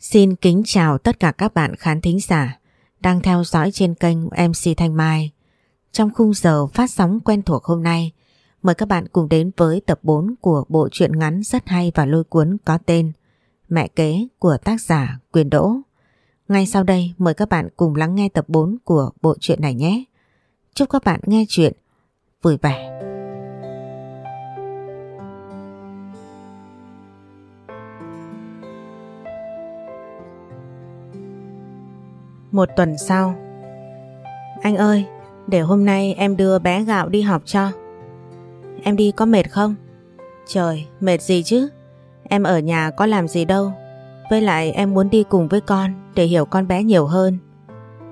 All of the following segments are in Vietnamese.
Xin kính chào tất cả các bạn khán thính giả đang theo dõi trên kênh MC Thanh Mai. Trong khung giờ phát sóng quen thuộc hôm nay, mời các bạn cùng đến với tập 4 của bộ truyện ngắn rất hay và lôi cuốn có tên Mẹ kế của tác giả Quyền Đỗ. Ngay sau đây mời các bạn cùng lắng nghe tập 4 của bộ truyện này nhé. Chúc các bạn nghe chuyện vui vẻ. Một tuần sau Anh ơi, để hôm nay em đưa bé gạo đi học cho. Em đi có mệt không? Trời, mệt gì chứ? Em ở nhà có làm gì đâu. Với lại em muốn đi cùng với con để hiểu con bé nhiều hơn.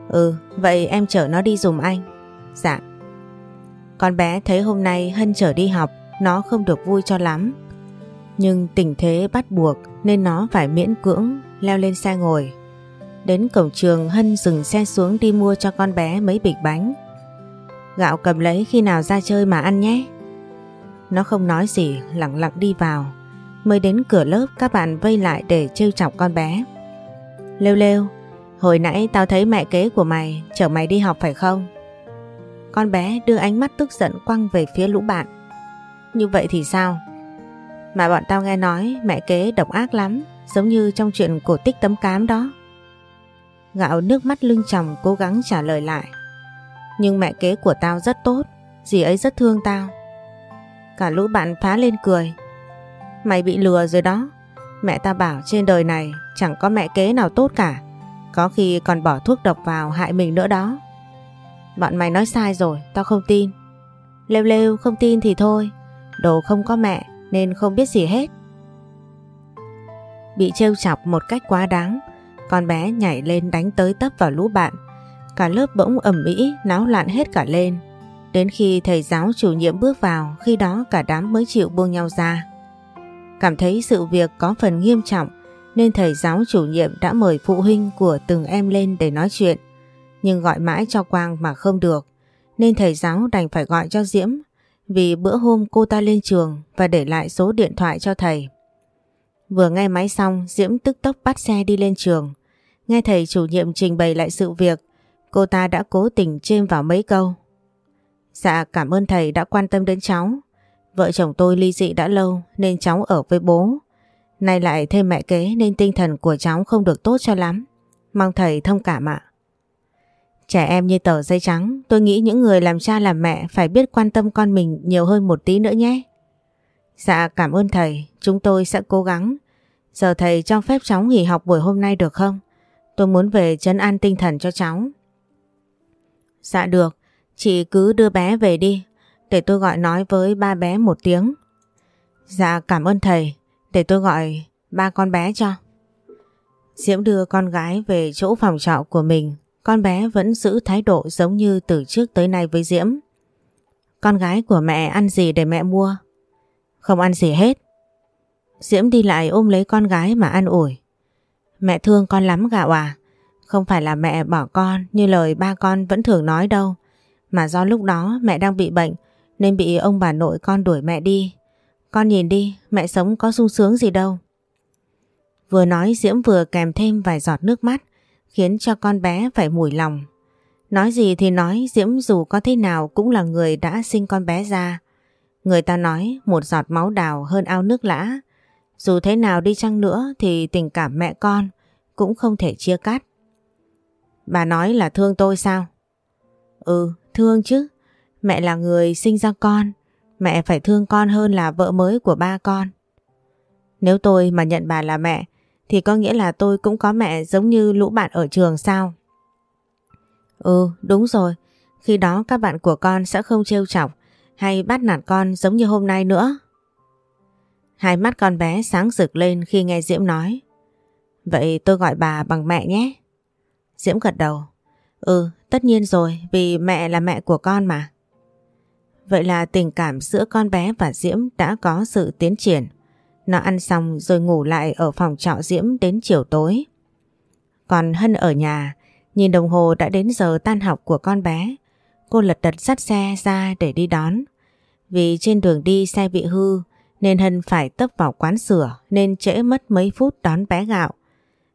Ừ, vậy em chở nó đi dùm anh. Dạ. Con bé thấy hôm nay Hân chở đi học, nó không được vui cho lắm. Nhưng tình thế bắt buộc nên nó phải miễn cưỡng leo lên xe ngồi Đến cổng trường Hân dừng xe xuống đi mua cho con bé mấy bịch bánh. Gạo cầm lấy khi nào ra chơi mà ăn nhé. Nó không nói gì, lặng lặng đi vào. Mới đến cửa lớp các bạn vây lại để trêu chọc con bé. Lêu lêu, hồi nãy tao thấy mẹ kế của mày chở mày đi học phải không? Con bé đưa ánh mắt tức giận quăng về phía lũ bạn. Như vậy thì sao? Mà bọn tao nghe nói mẹ kế độc ác lắm, giống như trong chuyện cổ tích tấm cám đó. Gạo nước mắt lưng tròng cố gắng trả lời lại. Nhưng mẹ kế của tao rất tốt, dì ấy rất thương tao. Cả lũ bạn phá lên cười. Mày bị lừa rồi đó. Mẹ ta bảo trên đời này chẳng có mẹ kế nào tốt cả. Có khi còn bỏ thuốc độc vào hại mình nữa đó. Bọn mày nói sai rồi, tao không tin. Lêu lêu không tin thì thôi. Đồ không có mẹ nên không biết gì hết. Bị trêu chọc một cách quá đáng con bé nhảy lên đánh tới tấp vào lũ bạn. Cả lớp bỗng ẩm mỹ náo loạn hết cả lên. Đến khi thầy giáo chủ nhiệm bước vào, khi đó cả đám mới chịu buông nhau ra. Cảm thấy sự việc có phần nghiêm trọng, nên thầy giáo chủ nhiệm đã mời phụ huynh của từng em lên để nói chuyện. Nhưng gọi mãi cho Quang mà không được, nên thầy giáo đành phải gọi cho Diễm, vì bữa hôm cô ta lên trường và để lại số điện thoại cho thầy. Vừa nghe máy xong, Diễm tức tốc bắt xe đi lên trường. Nghe thầy chủ nhiệm trình bày lại sự việc, cô ta đã cố tình chêm vào mấy câu. Dạ cảm ơn thầy đã quan tâm đến cháu. Vợ chồng tôi ly dị đã lâu nên cháu ở với bố. Nay lại thêm mẹ kế nên tinh thần của cháu không được tốt cho lắm. Mong thầy thông cảm ạ. Trẻ em như tờ giấy trắng, tôi nghĩ những người làm cha làm mẹ phải biết quan tâm con mình nhiều hơn một tí nữa nhé. Dạ cảm ơn thầy, chúng tôi sẽ cố gắng. Giờ thầy cho phép cháu nghỉ học buổi hôm nay được không? Tôi muốn về chấn an tinh thần cho cháu. Dạ được, chị cứ đưa bé về đi, để tôi gọi nói với ba bé một tiếng. Dạ cảm ơn thầy, để tôi gọi ba con bé cho. Diễm đưa con gái về chỗ phòng trọ của mình, con bé vẫn giữ thái độ giống như từ trước tới nay với Diễm. Con gái của mẹ ăn gì để mẹ mua? Không ăn gì hết. Diễm đi lại ôm lấy con gái mà ăn ủi. Mẹ thương con lắm gạo à? Không phải là mẹ bỏ con như lời ba con vẫn thường nói đâu. Mà do lúc đó mẹ đang bị bệnh nên bị ông bà nội con đuổi mẹ đi. Con nhìn đi, mẹ sống có sung sướng gì đâu. Vừa nói Diễm vừa kèm thêm vài giọt nước mắt khiến cho con bé phải mủi lòng. Nói gì thì nói Diễm dù có thế nào cũng là người đã sinh con bé ra. Người ta nói một giọt máu đào hơn ao nước lã. Dù thế nào đi chăng nữa thì tình cảm mẹ con cũng không thể chia cắt. Bà nói là thương tôi sao? Ừ, thương chứ. Mẹ là người sinh ra con. Mẹ phải thương con hơn là vợ mới của ba con. Nếu tôi mà nhận bà là mẹ thì có nghĩa là tôi cũng có mẹ giống như lũ bạn ở trường sao? Ừ, đúng rồi. Khi đó các bạn của con sẽ không trêu chọc hay bắt nạt con giống như hôm nay nữa. Hai mắt con bé sáng rực lên khi nghe Diễm nói. Vậy tôi gọi bà bằng mẹ nhé. Diễm gật đầu. Ừ, tất nhiên rồi, vì mẹ là mẹ của con mà. Vậy là tình cảm giữa con bé và Diễm đã có sự tiến triển. Nó ăn xong rồi ngủ lại ở phòng trọ Diễm đến chiều tối. Còn Hân ở nhà, nhìn đồng hồ đã đến giờ tan học của con bé. Cô lật đật dắt xe ra để đi đón. Vì trên đường đi xe bị hư nên Hân phải tấp vào quán sửa nên trễ mất mấy phút đón bé gạo.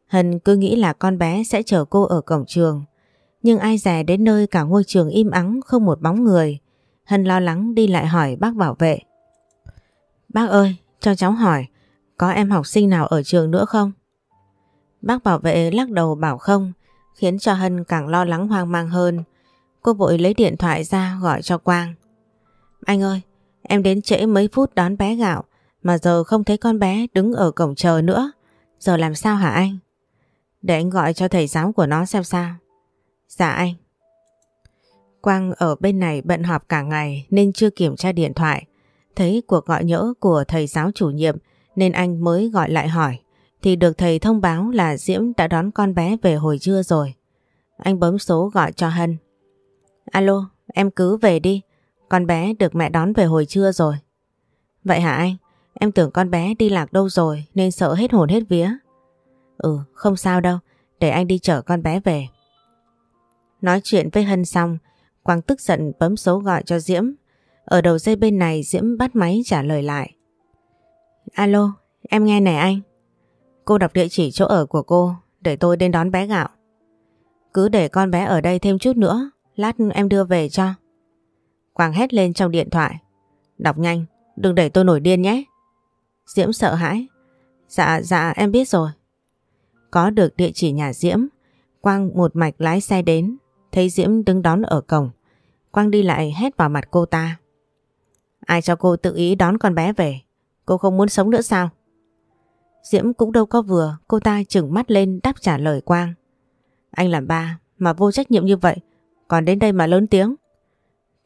Hân cứ nghĩ là con bé sẽ chờ cô ở cổng trường. Nhưng ai dè đến nơi cả ngôi trường im ắng không một bóng người. Hân lo lắng đi lại hỏi bác bảo vệ. Bác ơi, cho cháu hỏi, có em học sinh nào ở trường nữa không? Bác bảo vệ lắc đầu bảo không, khiến cho Hân càng lo lắng hoang mang hơn. Cô vội lấy điện thoại ra gọi cho Quang. Anh ơi, em đến trễ mấy phút đón bé gạo, mà giờ không thấy con bé đứng ở cổng chờ nữa. Giờ làm sao hả anh? Để anh gọi cho thầy giáo của nó xem sao. Dạ anh. Quang ở bên này bận họp cả ngày nên chưa kiểm tra điện thoại. Thấy cuộc gọi nhỡ của thầy giáo chủ nhiệm nên anh mới gọi lại hỏi. Thì được thầy thông báo là Diễm đã đón con bé về hồi trưa rồi. Anh bấm số gọi cho Hân. Alo, em cứ về đi. Con bé được mẹ đón về hồi trưa rồi. Vậy hả anh? Em tưởng con bé đi lạc đâu rồi nên sợ hết hồn hết vía. Ừ, không sao đâu. Để anh đi chở con bé về. Nói chuyện với Hân xong, Quang tức giận bấm số gọi cho Diễm. Ở đầu dây bên này Diễm bắt máy trả lời lại. Alo, em nghe nè anh. Cô đọc địa chỉ chỗ ở của cô để tôi đến đón bé gạo. Cứ để con bé ở đây thêm chút nữa, lát em đưa về cho. Quang hét lên trong điện thoại. Đọc nhanh, đừng để tôi nổi điên nhé. Diễm sợ hãi. Dạ, dạ em biết rồi. Có được địa chỉ nhà Diễm, Quang một mạch lái xe đến, thấy Diễm đứng đón ở cổng. Quang đi lại hét vào mặt cô ta. Ai cho cô tự ý đón con bé về? Cô không muốn sống nữa sao? Diễm cũng đâu có vừa, cô ta chừng mắt lên đáp trả lời Quang. Anh làm ba mà vô trách nhiệm như vậy, còn đến đây mà lớn tiếng.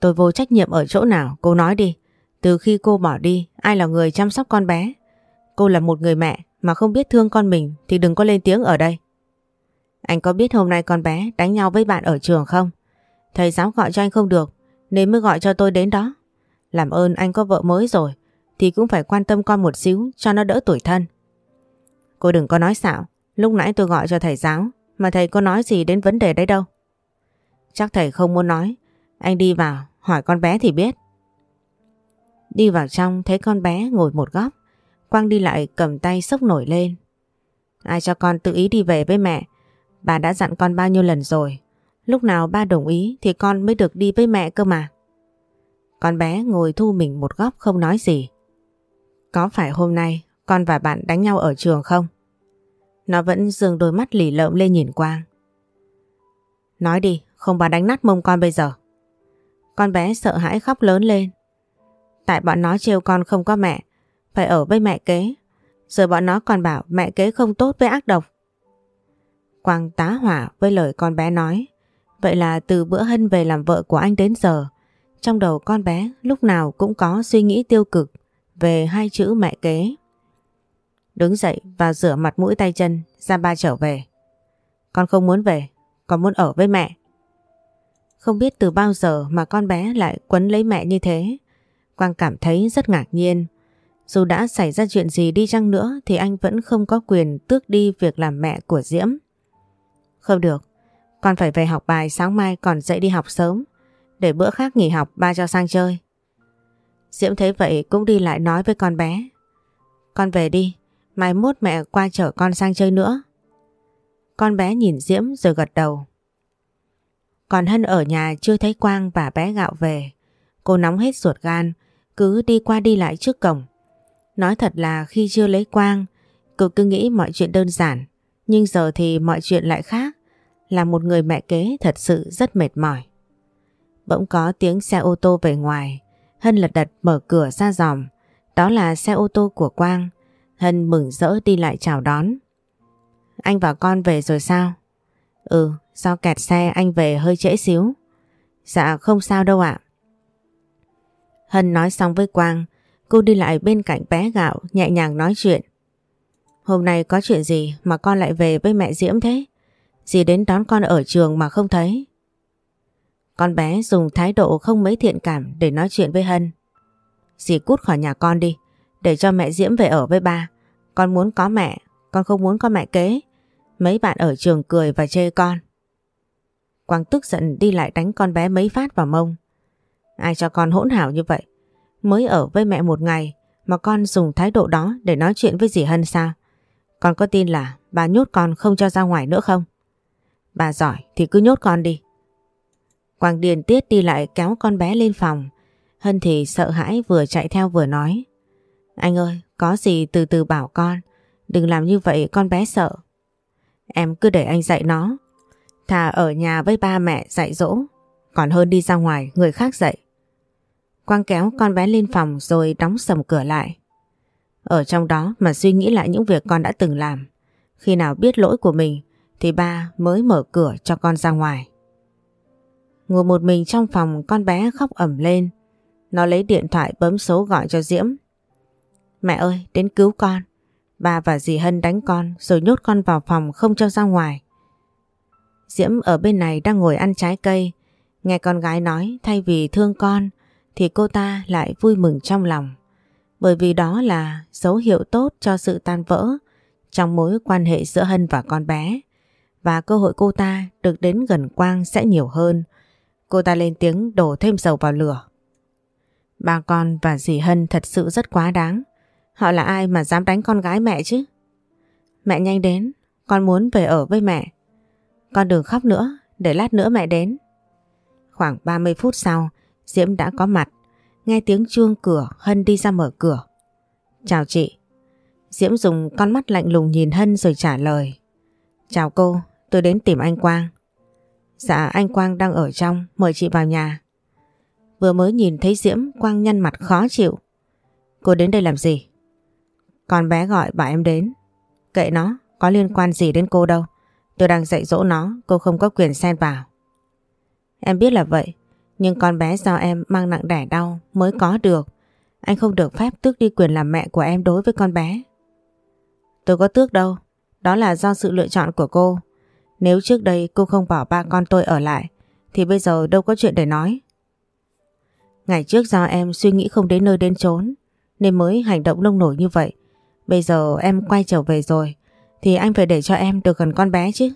Tôi vô trách nhiệm ở chỗ nào, cô nói đi. Từ khi cô bỏ đi, ai là người chăm sóc con bé? Cô là một người mẹ mà không biết thương con mình thì đừng có lên tiếng ở đây. Anh có biết hôm nay con bé đánh nhau với bạn ở trường không? Thầy giáo gọi cho anh không được nên mới gọi cho tôi đến đó. Làm ơn anh có vợ mới rồi thì cũng phải quan tâm con một xíu cho nó đỡ tuổi thân. Cô đừng có nói xạo, lúc nãy tôi gọi cho thầy giáo mà thầy có nói gì đến vấn đề đấy đâu. Chắc thầy không muốn nói, anh đi vào hỏi con bé thì biết. Đi vào trong thấy con bé ngồi một góc, Quang đi lại cầm tay sốc nổi lên. Ai cho con tự ý đi về với mẹ, bà đã dặn con bao nhiêu lần rồi. Lúc nào ba đồng ý thì con mới được đi với mẹ cơ mà. Con bé ngồi thu mình một góc không nói gì. Có phải hôm nay con và bạn đánh nhau ở trường không? Nó vẫn dường đôi mắt lì lợm lên nhìn Quang. Nói đi, không bà đánh nát mông con bây giờ. Con bé sợ hãi khóc lớn lên. Tại bọn nó trêu con không có mẹ, phải ở với mẹ kế. Rồi bọn nó còn bảo mẹ kế không tốt với ác độc. Quang tá hỏa với lời con bé nói. Vậy là từ bữa Hân về làm vợ của anh đến giờ, trong đầu con bé lúc nào cũng có suy nghĩ tiêu cực về hai chữ mẹ kế. Đứng dậy và rửa mặt mũi tay chân, ra ba trở về. Con không muốn về, con muốn ở với mẹ. Không biết từ bao giờ mà con bé lại quấn lấy mẹ như thế. Quang cảm thấy rất ngạc nhiên. Dù đã xảy ra chuyện gì đi chăng nữa thì anh vẫn không có quyền tước đi việc làm mẹ của Diễm. Không được, con phải về học bài sáng mai còn dậy đi học sớm. Để bữa khác nghỉ học ba cho sang chơi. Diễm thấy vậy cũng đi lại nói với con bé. Con về đi, mai mốt mẹ qua chở con sang chơi nữa. Con bé nhìn Diễm rồi gật đầu. Còn Hân ở nhà chưa thấy Quang và bé gạo về. Cô nóng hết ruột gan, cứ đi qua đi lại trước cổng. Nói thật là khi chưa lấy Quang, cô cứ nghĩ mọi chuyện đơn giản. Nhưng giờ thì mọi chuyện lại khác. Là một người mẹ kế thật sự rất mệt mỏi. Bỗng có tiếng xe ô tô về ngoài. Hân lật đật mở cửa ra dòm. Đó là xe ô tô của Quang. Hân mừng rỡ đi lại chào đón. Anh và con về rồi sao? Ừ, do kẹt xe anh về hơi trễ xíu. Dạ không sao đâu ạ. Hân nói xong với Quang, cô đi lại bên cạnh bé gạo nhẹ nhàng nói chuyện. Hôm nay có chuyện gì mà con lại về với mẹ Diễm thế? Dì đến đón con ở trường mà không thấy. Con bé dùng thái độ không mấy thiện cảm để nói chuyện với Hân. Dì cút khỏi nhà con đi, để cho mẹ Diễm về ở với ba. Con muốn có mẹ, con không muốn có mẹ kế. Mấy bạn ở trường cười và chê con. Quang tức giận đi lại đánh con bé mấy phát vào mông. Ai cho con hỗn hảo như vậy? Mới ở với mẹ một ngày mà con dùng thái độ đó để nói chuyện với dì Hân sao? Con có tin là bà nhốt con không cho ra ngoài nữa không? Bà giỏi thì cứ nhốt con đi. Quang Điền Tiết đi lại kéo con bé lên phòng. Hân thì sợ hãi vừa chạy theo vừa nói. Anh ơi, có gì từ từ bảo con. Đừng làm như vậy con bé sợ. Em cứ để anh dạy nó. Thà ở nhà với ba mẹ dạy dỗ. Còn hơn đi ra ngoài người khác dạy. Quang kéo con bé lên phòng rồi đóng sầm cửa lại. Ở trong đó mà suy nghĩ lại những việc con đã từng làm. Khi nào biết lỗi của mình thì ba mới mở cửa cho con ra ngoài. Ngồi một mình trong phòng con bé khóc ẩm lên. Nó lấy điện thoại bấm số gọi cho Diễm. Mẹ ơi, đến cứu con. Ba và dì Hân đánh con rồi nhốt con vào phòng không cho ra ngoài. Diễm ở bên này đang ngồi ăn trái cây. Nghe con gái nói thay vì thương con thì cô ta lại vui mừng trong lòng. Bởi vì đó là dấu hiệu tốt cho sự tan vỡ trong mối quan hệ giữa Hân và con bé. Và cơ hội cô ta được đến gần Quang sẽ nhiều hơn. Cô ta lên tiếng đổ thêm dầu vào lửa. Ba con và dì Hân thật sự rất quá đáng. Họ là ai mà dám đánh con gái mẹ chứ? Mẹ nhanh đến, con muốn về ở với mẹ. Con đừng khóc nữa, để lát nữa mẹ đến. Khoảng 30 phút sau, Diễm đã có mặt. Nghe tiếng chuông cửa, Hân đi ra mở cửa. Chào chị. Diễm dùng con mắt lạnh lùng nhìn Hân rồi trả lời. Chào cô, tôi đến tìm anh Quang. Dạ anh Quang đang ở trong, mời chị vào nhà. Vừa mới nhìn thấy Diễm, Quang nhăn mặt khó chịu. Cô đến đây làm gì? Con bé gọi bà em đến. Kệ nó, có liên quan gì đến cô đâu. Tôi đang dạy dỗ nó, cô không có quyền xen vào. Em biết là vậy, nhưng con bé do em mang nặng đẻ đau mới có được. Anh không được phép tước đi quyền làm mẹ của em đối với con bé. Tôi có tước đâu, đó là do sự lựa chọn của cô. Nếu trước đây cô không bỏ ba con tôi ở lại, thì bây giờ đâu có chuyện để nói. Ngày trước do em suy nghĩ không đến nơi đến chốn, nên mới hành động nông nổi như vậy. Bây giờ em quay trở về rồi, thì anh phải để cho em được gần con bé chứ.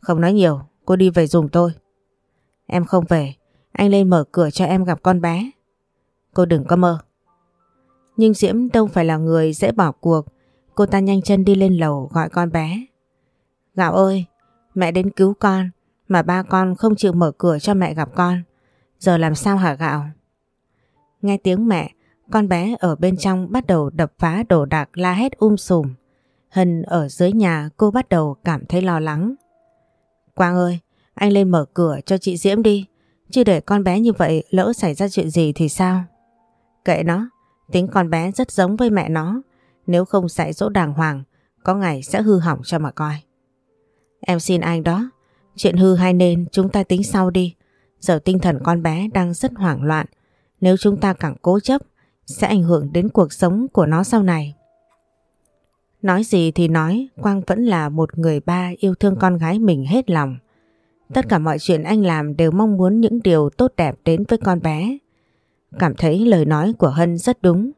Không nói nhiều, cô đi về dùng tôi. Em không về, anh lên mở cửa cho em gặp con bé. Cô đừng có mơ. Nhưng Diễm đâu phải là người dễ bỏ cuộc. Cô ta nhanh chân đi lên lầu gọi con bé. Gạo ơi, mẹ đến cứu con, mà ba con không chịu mở cửa cho mẹ gặp con. Giờ làm sao hả Gạo? Nghe tiếng mẹ, con bé ở bên trong bắt đầu đập phá đồ đạc la hét um sùm. Hân ở dưới nhà cô bắt đầu cảm thấy lo lắng. Quang ơi, anh lên mở cửa cho chị Diễm đi. Chứ để con bé như vậy lỡ xảy ra chuyện gì thì sao? Kệ nó, tính con bé rất giống với mẹ nó. Nếu không dạy dỗ đàng hoàng, có ngày sẽ hư hỏng cho mà coi. Em xin anh đó, chuyện hư hay nên chúng ta tính sau đi. Giờ tinh thần con bé đang rất hoảng loạn. Nếu chúng ta càng cố chấp, sẽ ảnh hưởng đến cuộc sống của nó sau này. Nói gì thì nói, Quang vẫn là một người ba yêu thương con gái mình hết lòng. Tất cả mọi chuyện anh làm đều mong muốn những điều tốt đẹp đến với con bé. Cảm thấy lời nói của Hân rất đúng,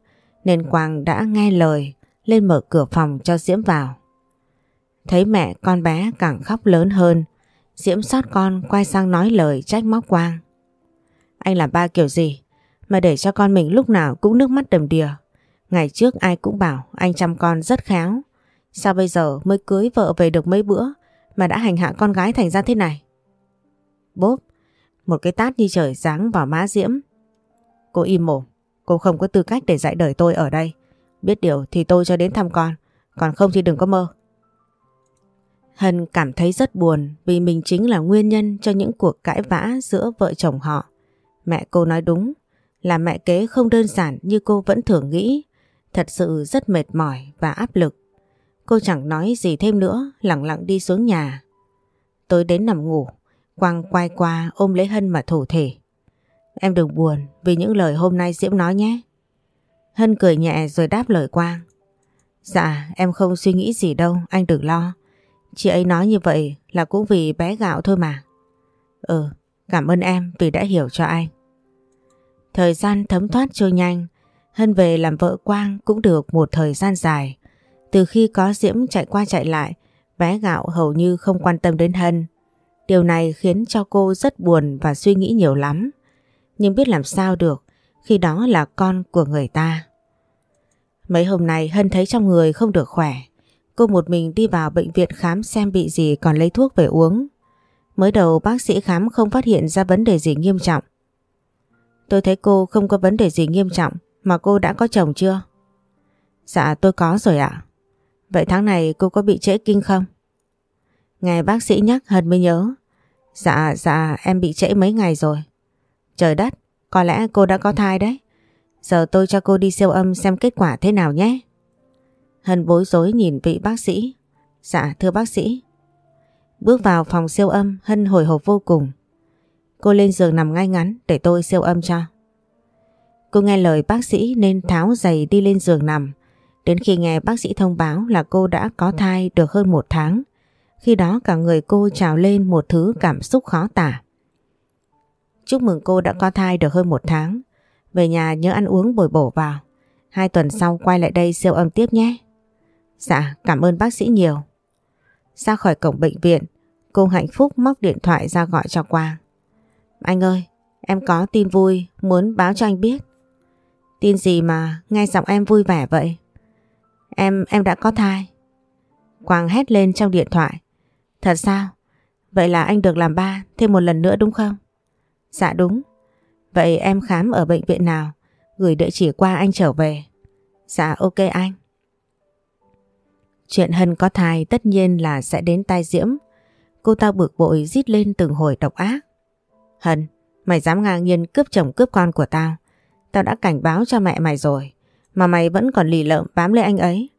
nên Quang đã nghe lời lên mở cửa phòng cho Diễm vào. Thấy mẹ con bé càng khóc lớn hơn, Diễm sót con quay sang nói lời trách móc Quang. Anh làm ba kiểu gì mà để cho con mình lúc nào cũng nước mắt đầm đìa. Ngày trước ai cũng bảo anh chăm con rất khéo. Sao bây giờ mới cưới vợ về được mấy bữa mà đã hành hạ con gái thành ra thế này? Bốp, một cái tát như trời giáng vào má Diễm. Cô im mồm, cô không có tư cách để dạy đời tôi ở đây. Biết điều thì tôi cho đến thăm con, còn không thì đừng có mơ. Hân cảm thấy rất buồn vì mình chính là nguyên nhân cho những cuộc cãi vã giữa vợ chồng họ. Mẹ cô nói đúng, là mẹ kế không đơn giản như cô vẫn thường nghĩ, thật sự rất mệt mỏi và áp lực. Cô chẳng nói gì thêm nữa, lặng lặng đi xuống nhà. Tôi đến nằm ngủ, Quang quay qua ôm lấy Hân mà thủ thể. Em đừng buồn vì những lời hôm nay Diễm nói nhé. Hân cười nhẹ rồi đáp lời Quang. Dạ em không suy nghĩ gì đâu, anh đừng lo. Chị ấy nói như vậy là cũng vì bé gạo thôi mà. Ừ, cảm ơn em vì đã hiểu cho anh. Thời gian thấm thoát trôi nhanh, Hân về làm vợ Quang cũng được một thời gian dài. Từ khi có Diễm chạy qua chạy lại, bé gạo hầu như không quan tâm đến Hân. Điều này khiến cho cô rất buồn và suy nghĩ nhiều lắm. Nhưng biết làm sao được khi đó là con của người ta. Mấy hôm nay Hân thấy trong người không được khỏe. Cô một mình đi vào bệnh viện khám xem bị gì còn lấy thuốc về uống. Mới đầu bác sĩ khám không phát hiện ra vấn đề gì nghiêm trọng. Tôi thấy cô không có vấn đề gì nghiêm trọng mà cô đã có chồng chưa? Dạ tôi có rồi ạ. Vậy tháng này cô có bị trễ kinh không? Nghe bác sĩ nhắc Hân mới nhớ. Dạ dạ em bị trễ mấy ngày rồi. Trời đất, có lẽ cô đã có thai đấy. Giờ tôi cho cô đi siêu âm xem kết quả thế nào nhé. Hân bối rối nhìn vị bác sĩ. Dạ thưa bác sĩ. Bước vào phòng siêu âm Hân hồi hộp vô cùng. Cô lên giường nằm ngay ngắn để tôi siêu âm cho. Cô nghe lời bác sĩ nên tháo giày đi lên giường nằm. Đến khi nghe bác sĩ thông báo là cô đã có thai được hơn một tháng. Khi đó cả người cô trào lên một thứ cảm xúc khó tả. Chúc mừng cô đã có thai được hơn một tháng. Về nhà nhớ ăn uống bồi bổ vào. Hai tuần sau quay lại đây siêu âm tiếp nhé. Dạ, cảm ơn bác sĩ nhiều. Ra khỏi cổng bệnh viện, cô hạnh phúc móc điện thoại ra gọi cho Quang. Anh ơi, em có tin vui muốn báo cho anh biết. Tin gì mà nghe giọng em vui vẻ vậy? Em, em đã có thai. Quang hét lên trong điện thoại. Thật sao? Vậy là anh được làm ba thêm một lần nữa đúng không? Dạ đúng. Vậy em khám ở bệnh viện nào? Gửi địa chỉ qua anh trở về. Dạ ok anh. Chuyện Hân có thai tất nhiên là sẽ đến tai Diễm. Cô ta bực bội rít lên từng hồi độc ác. Hân, mày dám ngang nhiên cướp chồng cướp con của tao. Tao đã cảnh báo cho mẹ mày rồi. Mà mày vẫn còn lì lợm bám lấy anh ấy.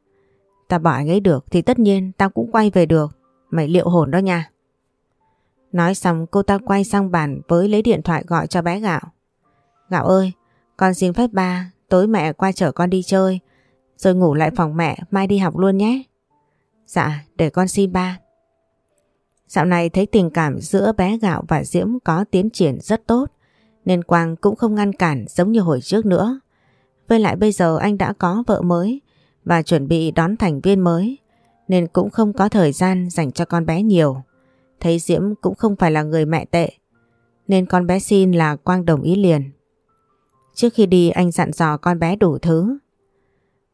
Tao bỏ anh ấy được thì tất nhiên tao cũng quay về được. Mày liệu hồn đó nha. Nói xong cô ta quay sang bàn với lấy điện thoại gọi cho bé Gạo. Gạo ơi, con xin phép ba, tối mẹ qua chở con đi chơi, rồi ngủ lại phòng mẹ, mai đi học luôn nhé. Dạ, để con xin ba. Dạo này thấy tình cảm giữa bé Gạo và Diễm có tiến triển rất tốt, nên Quang cũng không ngăn cản giống như hồi trước nữa. Với lại bây giờ anh đã có vợ mới và chuẩn bị đón thành viên mới, nên cũng không có thời gian dành cho con bé nhiều. Thấy Diễm cũng không phải là người mẹ tệ, nên con bé xin là Quang đồng ý liền. Trước khi đi anh dặn dò con bé đủ thứ.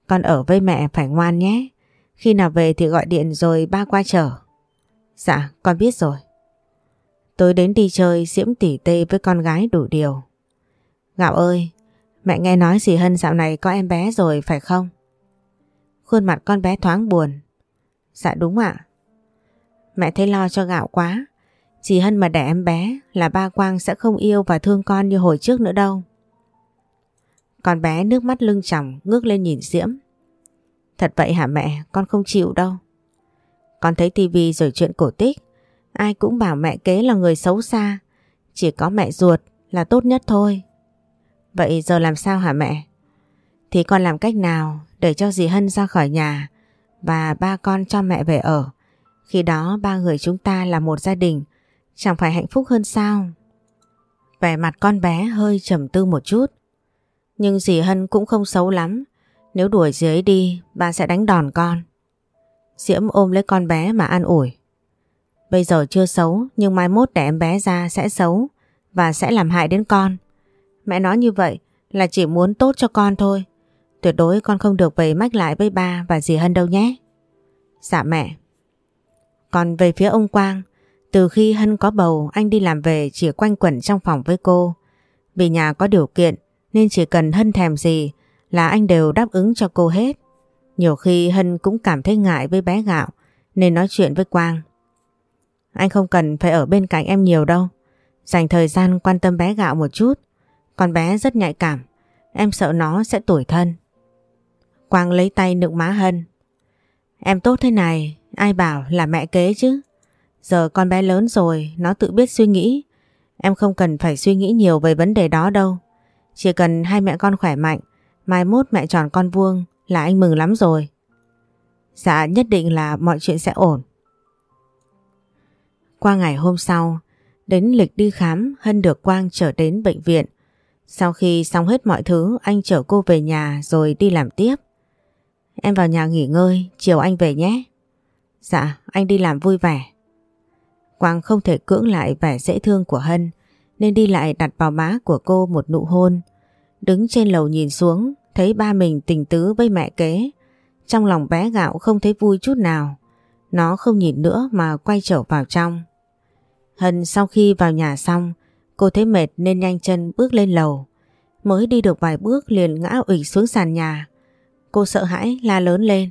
Con ở với mẹ phải ngoan nhé. Khi nào về thì gọi điện rồi ba qua chở. Dạ, con biết rồi. Tối đến đi chơi Diễm tỉ tê với con gái đủ điều. Gạo ơi, mẹ nghe nói dì Hân dạo này có em bé rồi phải không? Khuôn mặt con bé thoáng buồn. Dạ đúng ạ. Mẹ thấy lo cho Gạo quá. Dì Hân mà đẻ em bé là ba Quang sẽ không yêu và thương con như hồi trước nữa đâu. Con bé nước mắt lưng tròng ngước lên nhìn Diễm. Thật vậy hả mẹ, con không chịu đâu. Con thấy tivi rồi chuyện cổ tích, ai cũng bảo mẹ kế là người xấu xa, chỉ có mẹ ruột là tốt nhất thôi. Vậy giờ làm sao hả mẹ? Thì con làm cách nào để cho dì Hân ra khỏi nhà và ba con cho mẹ về ở. Khi đó ba người chúng ta là một gia đình, chẳng phải hạnh phúc hơn sao? Vẻ mặt con bé hơi trầm tư một chút. Nhưng dì Hân cũng không xấu lắm. Nếu đuổi dì ấy đi, ba sẽ đánh đòn con. Diễm ôm lấy con bé mà an ủi. Bây giờ chưa xấu, nhưng mai mốt để em bé ra sẽ xấu và sẽ làm hại đến con. Mẹ nói như vậy là chỉ muốn tốt cho con thôi. Tuyệt đối con không được về mách lại với ba và dì Hân đâu nhé. Dạ mẹ. Còn về phía ông Quang, từ khi Hân có bầu anh đi làm về chỉ quanh quẩn trong phòng với cô. Vì nhà có điều kiện nên chỉ cần Hân thèm gì là anh đều đáp ứng cho cô hết. Nhiều khi Hân cũng cảm thấy ngại với bé gạo nên nói chuyện với Quang. Anh không cần phải ở bên cạnh em nhiều đâu. Dành thời gian quan tâm bé gạo một chút. Con bé rất nhạy cảm. Em sợ nó sẽ tủi thân. Quang lấy tay nựng má Hân. Em tốt thế này, ai bảo là mẹ kế chứ. Giờ con bé lớn rồi, nó tự biết suy nghĩ. Em không cần phải suy nghĩ nhiều về vấn đề đó đâu. Chỉ cần hai mẹ con khỏe mạnh, mai mốt mẹ tròn con vuông là anh mừng lắm rồi. Dạ nhất định là mọi chuyện sẽ ổn. Qua ngày hôm sau, đến lịch đi khám Hân được Quang trở đến bệnh viện. Sau khi xong hết mọi thứ, anh chở cô về nhà rồi đi làm tiếp. Em vào nhà nghỉ ngơi, chiều anh về nhé. Dạ, anh đi làm vui vẻ. Quang không thể cưỡng lại vẻ dễ thương của Hân, nên đi lại đặt vào má của cô một nụ hôn. Đứng trên lầu nhìn xuống, thấy ba mình tình tứ với mẹ kế. Trong lòng bé gạo không thấy vui chút nào. Nó không nhìn nữa mà quay trở vào trong. Hân sau khi vào nhà xong, cô thấy mệt nên nhanh chân bước lên lầu. Mới đi được vài bước liền ngã ủy xuống sàn nhà. Cô sợ hãi la lớn lên.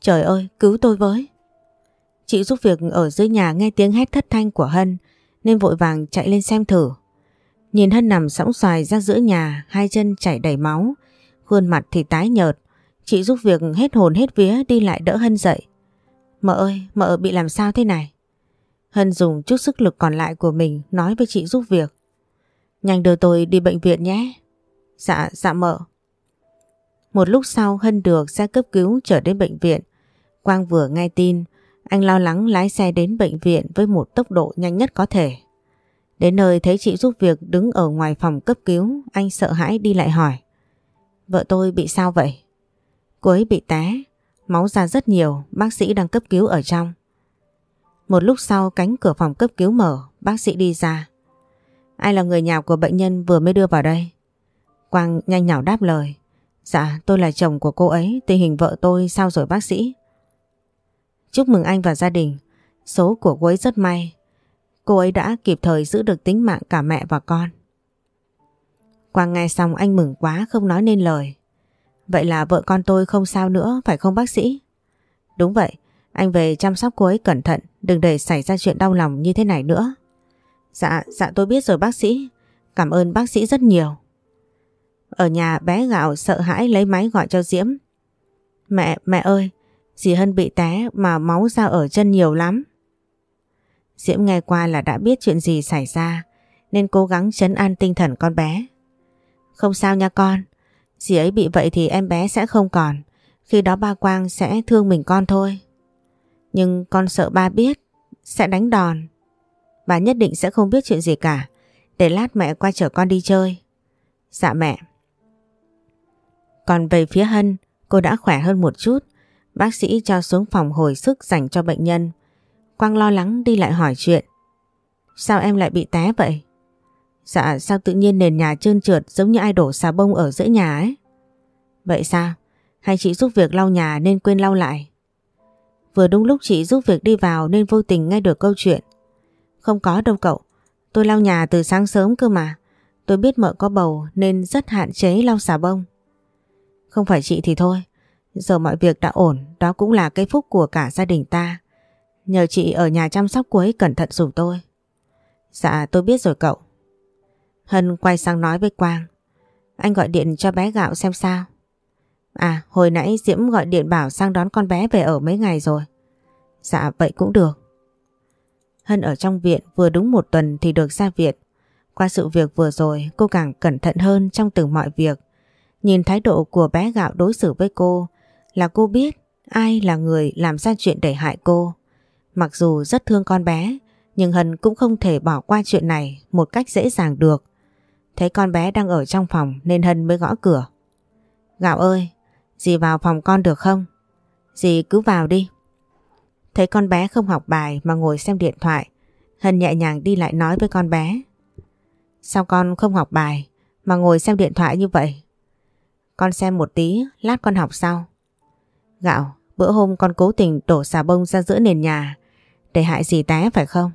Trời ơi, cứu tôi với. Chị giúp việc ở dưới nhà nghe tiếng hét thất thanh của Hân nên vội vàng chạy lên xem thử. Nhìn Hân nằm sóng xoài ra giữa nhà, hai chân chảy đầy máu, khuôn mặt thì tái nhợt. Chị giúp việc hết hồn hết vía đi lại đỡ Hân dậy. Mợ ơi, mợ bị làm sao thế này? Hân dùng chút sức lực còn lại của mình nói với chị giúp việc. Nhanh đưa tôi đi bệnh viện nhé. Dạ, dạ mợ. Một lúc sau Hân được xe cấp cứu trở đến bệnh viện. Quang vừa nghe tin, anh lo lắng lái xe đến bệnh viện với một tốc độ nhanh nhất có thể. Đến nơi thấy chị giúp việc đứng ở ngoài phòng cấp cứu, anh sợ hãi đi lại hỏi. Vợ tôi bị sao vậy? Cô ấy bị té, máu ra rất nhiều, bác sĩ đang cấp cứu ở trong. Một lúc sau cánh cửa phòng cấp cứu mở, bác sĩ đi ra. Ai là người nhà của bệnh nhân vừa mới đưa vào đây? Quang nhanh nhảu đáp lời. Dạ, tôi là chồng của cô ấy, tình hình vợ tôi sao rồi bác sĩ? Chúc mừng anh và gia đình. Số của cô ấy rất may. Cô ấy đã kịp thời giữ được tính mạng cả mẹ và con. Quang nghe xong anh mừng quá không nói nên lời. Vậy là vợ con tôi không sao nữa phải không bác sĩ? Đúng vậy, anh về chăm sóc cô ấy cẩn thận, đừng để xảy ra chuyện đau lòng như thế này nữa. Dạ, dạ tôi biết rồi bác sĩ. Cảm ơn bác sĩ rất nhiều. Ở nhà bé gạo sợ hãi lấy máy gọi cho Diễm. Mẹ, mẹ ơi, dì Hân bị té mà máu ra ở chân nhiều lắm. Diễm nghe qua là đã biết chuyện gì xảy ra nên cố gắng chấn an tinh thần con bé. Không sao nha con, dì ấy bị vậy thì em bé sẽ không còn. Khi đó ba Quang sẽ thương mình con thôi. Nhưng con sợ ba biết, sẽ đánh đòn. Bà nhất định sẽ không biết chuyện gì cả, để lát mẹ qua chở con đi chơi. Dạ mẹ. Còn về phía Hân, cô đã khỏe hơn một chút. Bác sĩ cho xuống phòng hồi sức dành cho bệnh nhân. Quang lo lắng đi lại hỏi chuyện. Sao em lại bị té vậy? Dạ sao tự nhiên nền nhà trơn trượt giống như ai đổ xà bông ở giữa nhà ấy? Vậy sao? Hay chị giúp việc lau nhà nên quên lau lại? Vừa đúng lúc chị giúp việc đi vào nên vô tình nghe được câu chuyện. Không có đâu cậu. Tôi lau nhà từ sáng sớm cơ mà. Tôi biết mợ có bầu nên rất hạn chế lau xà bông. Không phải chị thì thôi. Giờ mọi việc đã ổn, đó cũng là cái phúc của cả gia đình ta. Nhờ chị ở nhà chăm sóc cô ấy cẩn thận dùm tôi. Dạ tôi biết rồi cậu. Hân quay sang nói với Quang. Anh gọi điện cho bé gạo xem sao. À hồi nãy Diễm gọi điện bảo sang đón con bé về ở mấy ngày rồi. Dạ vậy cũng được. Hân ở trong viện vừa đúng một tuần thì được ra viện. Qua sự việc vừa rồi, cô càng cẩn thận hơn trong từng mọi việc. Nhìn thái độ của bé gạo đối xử với cô là cô biết ai là người làm ra chuyện để hại cô. Mặc dù rất thương con bé, nhưng Hân cũng không thể bỏ qua chuyện này một cách dễ dàng được. Thấy con bé đang ở trong phòng nên Hân mới gõ cửa. Gạo ơi, dì vào phòng con được không? Dì cứ vào đi. Thấy con bé không học bài mà ngồi xem điện thoại, Hân nhẹ nhàng đi lại nói với con bé. Sao con không học bài mà ngồi xem điện thoại như vậy? Con xem một tí, lát con học sau. Gạo, bữa hôm con cố tình đổ xà bông ra giữa nền nhà để hại dì té phải không?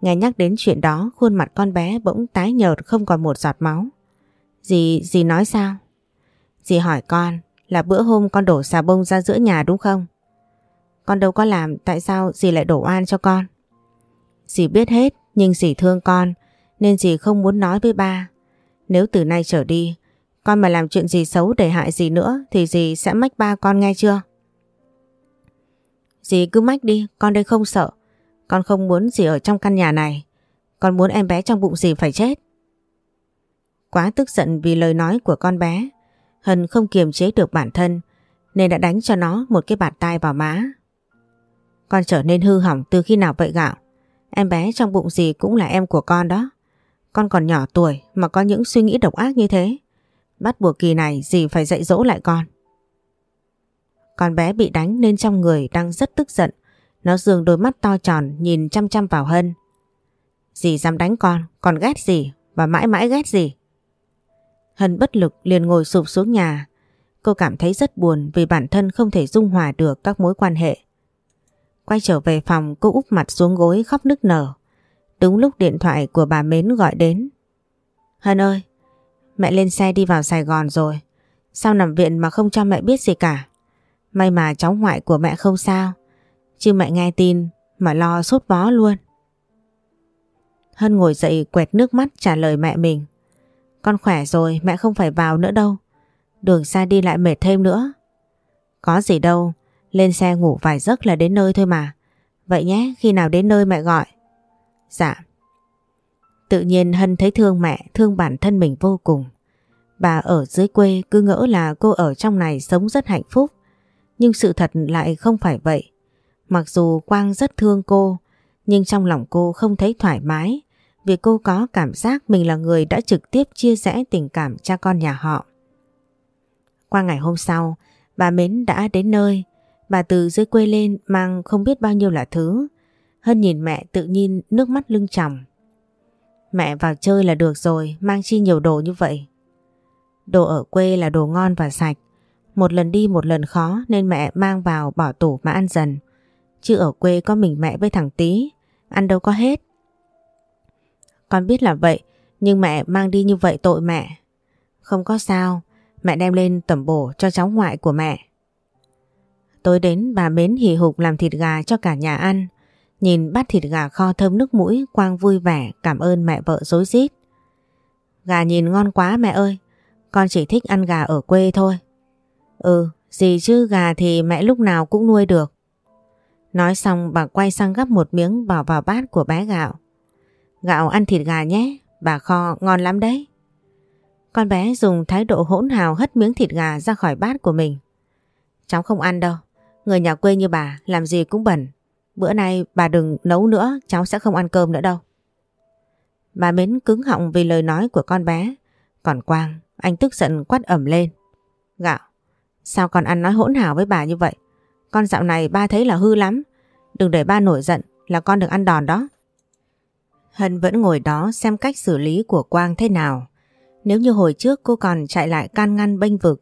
Nghe nhắc đến chuyện đó, khuôn mặt con bé bỗng tái nhợt không còn một giọt máu. Dì, dì nói sao? Dì hỏi con là bữa hôm con đổ xà bông ra giữa nhà đúng không? Con đâu có làm, tại sao dì lại đổ oan cho con? Dì biết hết, nhưng dì thương con, nên dì không muốn nói với ba. Nếu từ nay trở đi, con mà làm chuyện gì xấu để hại dì nữa thì dì sẽ mách ba con nghe chưa? Dì cứ mách đi, con đây không sợ. Con không muốn gì ở trong căn nhà này. Con muốn em bé trong bụng gì phải chết. Quá tức giận vì lời nói của con bé, Hân không kiềm chế được bản thân nên đã đánh cho nó một cái bàn tay vào má. Con trở nên hư hỏng từ khi nào vậy gạo? Em bé trong bụng gì cũng là em của con đó. Con còn nhỏ tuổi mà có những suy nghĩ độc ác như thế. Bắt buộc kỳ này dì phải dạy dỗ lại con. Con bé bị đánh nên trong người đang rất tức giận. Nó dường đôi mắt to tròn nhìn chăm chăm vào Hân. Dì dám đánh con, con ghét gì và mãi mãi ghét gì. Hân bất lực liền ngồi sụp xuống nhà. cô cảm thấy rất buồn vì bản thân không thể dung hòa được các mối quan hệ. Quay trở về phòng cô úp mặt xuống gối khóc nức nở. Đúng lúc điện thoại của bà Mến gọi đến. Hân ơi, mẹ lên xe đi vào Sài Gòn rồi. Sao nằm viện mà không cho mẹ biết gì cả? May mà cháu ngoại của mẹ không sao. Chứ mẹ nghe tin mà lo sốt vó luôn. Hân ngồi dậy quẹt nước mắt trả lời mẹ mình. Con khỏe rồi, mẹ không phải vào nữa đâu. Đường xa đi lại mệt thêm nữa. Có gì đâu, lên xe ngủ vài giấc là đến nơi thôi mà. Vậy nhé, khi nào đến nơi mẹ gọi. Dạ. Tự nhiên Hân thấy thương mẹ, thương bản thân mình vô cùng. Bà ở dưới quê cứ ngỡ là cô ở trong này sống rất hạnh phúc. Nhưng sự thật lại không phải vậy. Mặc dù Quang rất thương cô, nhưng trong lòng cô không thấy thoải mái vì cô có cảm giác mình là người đã trực tiếp chia sẻ tình cảm cha con nhà họ. Qua ngày hôm sau, bà Mến đã đến nơi. Bà từ dưới quê lên mang không biết bao nhiêu là thứ. Hân nhìn mẹ tự nhiên nước mắt lưng tròng. Mẹ vào chơi là được rồi, mang chi nhiều đồ như vậy. Đồ ở quê là đồ ngon và sạch. Một lần đi một lần khó nên mẹ mang vào bỏ tủ mà ăn dần. Chứ ở quê có mình mẹ với thằng Tý, ăn đâu có hết. Con biết là vậy, nhưng mẹ mang đi như vậy tội mẹ. Không có sao, mẹ đem lên tẩm bổ cho cháu ngoại của mẹ. Tối đến bà Mến hì hục làm thịt gà cho cả nhà ăn. Nhìn bát thịt gà kho thơm nước mũi, Quang vui vẻ cảm ơn mẹ vợ dối rít. Gà nhìn ngon quá mẹ ơi, con chỉ thích ăn gà ở quê thôi. Ừ, gì chứ gà thì mẹ lúc nào cũng nuôi được. Nói xong bà quay sang gắp một miếng bỏ vào bát của bé gạo. Gạo ăn thịt gà nhé, bà kho ngon lắm đấy. Con bé dùng thái độ hỗn hào hất miếng thịt gà ra khỏi bát của mình. Cháu không ăn đâu, người nhà quê như bà làm gì cũng bẩn. Bữa nay bà đừng nấu nữa, cháu sẽ không ăn cơm nữa đâu. Bà Mến cứng họng vì lời nói của con bé. Còn Quang, anh tức giận quát ẩm lên. Gạo, sao con ăn nói hỗn hào với bà như vậy? Con dạo này ba thấy là hư lắm. Đừng để ba nổi giận là con được ăn đòn đó. Hân vẫn ngồi đó xem cách xử lý của Quang thế nào. Nếu như hồi trước cô còn chạy lại can ngăn bênh vực,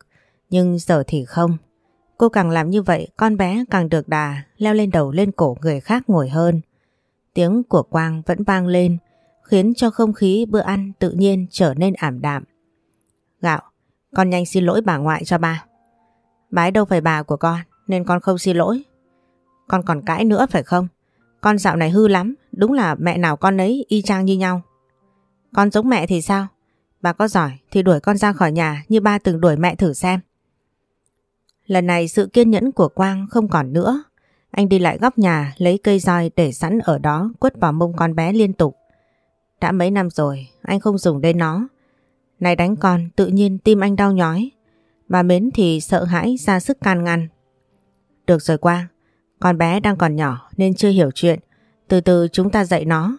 nhưng giờ thì không. Cô càng làm như vậy con bé càng được đà leo lên đầu lên cổ người khác ngồi hơn. Tiếng của Quang vẫn vang lên khiến cho không khí bữa ăn tự nhiên trở nên ảm đạm. Gạo, con nhanh xin lỗi bà ngoại cho ba. Bái đâu phải bà của con nên con không xin lỗi. Con còn cãi nữa phải không? Con dạo này hư lắm, đúng là mẹ nào con ấy y chang như nhau. Con giống mẹ thì sao? Bà có giỏi thì đuổi con ra khỏi nhà như ba từng đuổi mẹ thử xem. Lần này sự kiên nhẫn của Quang không còn nữa. Anh đi lại góc nhà lấy cây roi để sẵn ở đó quất vào mông con bé liên tục. Đã mấy năm rồi anh không dùng đến nó. Này đánh con tự nhiên tim anh đau nhói. Bà Mến thì sợ hãi ra sức can ngăn. Được rồi Quang, con bé đang còn nhỏ nên chưa hiểu chuyện. Từ từ chúng ta dạy nó.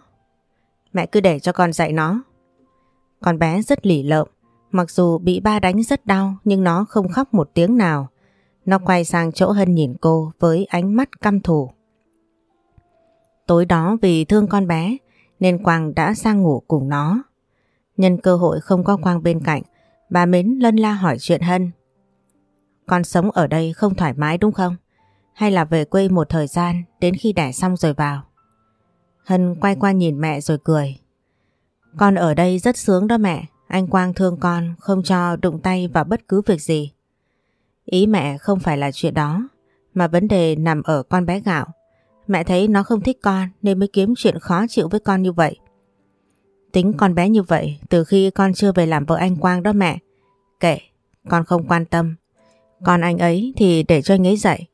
Mẹ cứ để cho con dạy nó. Con bé rất lỉ lợm. Mặc dù bị ba đánh rất đau nhưng nó không khóc một tiếng nào. Nó quay sang chỗ Hân nhìn cô với ánh mắt căm thù. Tối đó vì thương con bé nên Quang đã sang ngủ cùng nó. Nhân cơ hội không có Quang bên cạnh, bà Mến lân la hỏi chuyện Hân. Con sống ở đây không thoải mái đúng không? Hay là về quê một thời gian đến khi đẻ xong rồi vào? Hân quay qua nhìn mẹ rồi cười. Con ở đây rất sướng đó mẹ. Anh Quang thương con không cho đụng tay vào bất cứ việc gì. Ý mẹ không phải là chuyện đó, mà vấn đề nằm ở con bé gạo. Mẹ thấy nó không thích con nên mới kiếm chuyện khó chịu với con như vậy. Tính con bé như vậy từ khi con chưa về làm vợ anh Quang đó mẹ. Kệ, con không quan tâm. Còn anh ấy thì để cho anh ấy dạy.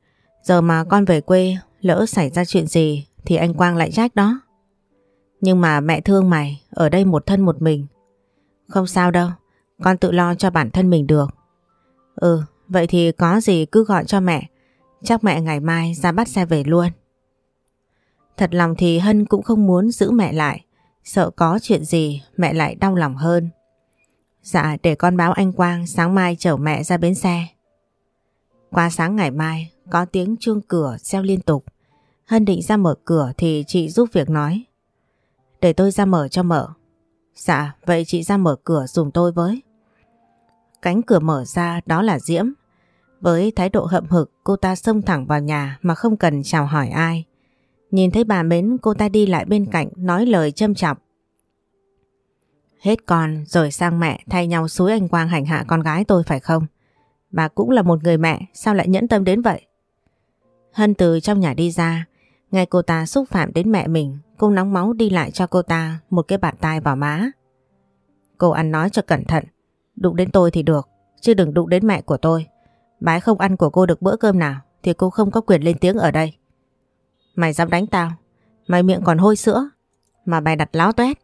Giờ mà con về quê lỡ xảy ra chuyện gì thì anh Quang lại trách đó. Nhưng mà mẹ thương mày, ở đây một thân một mình. Không sao đâu, con tự lo cho bản thân mình được. Ừ, vậy thì có gì cứ gọi cho mẹ. Chắc mẹ ngày mai ra bắt xe về luôn. Thật lòng thì Hân cũng không muốn giữ mẹ lại. Sợ có chuyện gì mẹ lại đau lòng hơn. Dạ để con báo anh Quang sáng mai chở mẹ ra bến xe. Qua sáng ngày mai có tiếng chuông cửa reo liên tục. Hân định ra mở cửa thì chị giúp việc nói. Để tôi ra mở cho mở. Dạ, vậy chị ra mở cửa dùng tôi với. Cánh cửa mở ra đó là Diễm. Với thái độ hậm hực cô ta xông thẳng vào nhà mà không cần chào hỏi ai. Nhìn thấy bà Mến cô ta đi lại bên cạnh nói lời châm chọc. Hết con rồi sang mẹ thay nhau suối anh Quang hành hạ con gái tôi phải không? Bà cũng là một người mẹ sao lại nhẫn tâm đến vậy? Hân từ trong nhà đi ra. Nghe cô ta xúc phạm đến mẹ mình, Cô nóng máu đi lại cho cô ta Một cái bạt tai vào má. Cô ăn nói cho cẩn thận. Đụng đến tôi thì được, Chứ đừng đụng đến mẹ của tôi. Bái không ăn của cô được bữa cơm nào, Thì cô không có quyền lên tiếng ở đây. Mày dám đánh tao, Mày miệng còn hôi sữa, Mà mày đặt láo tuét.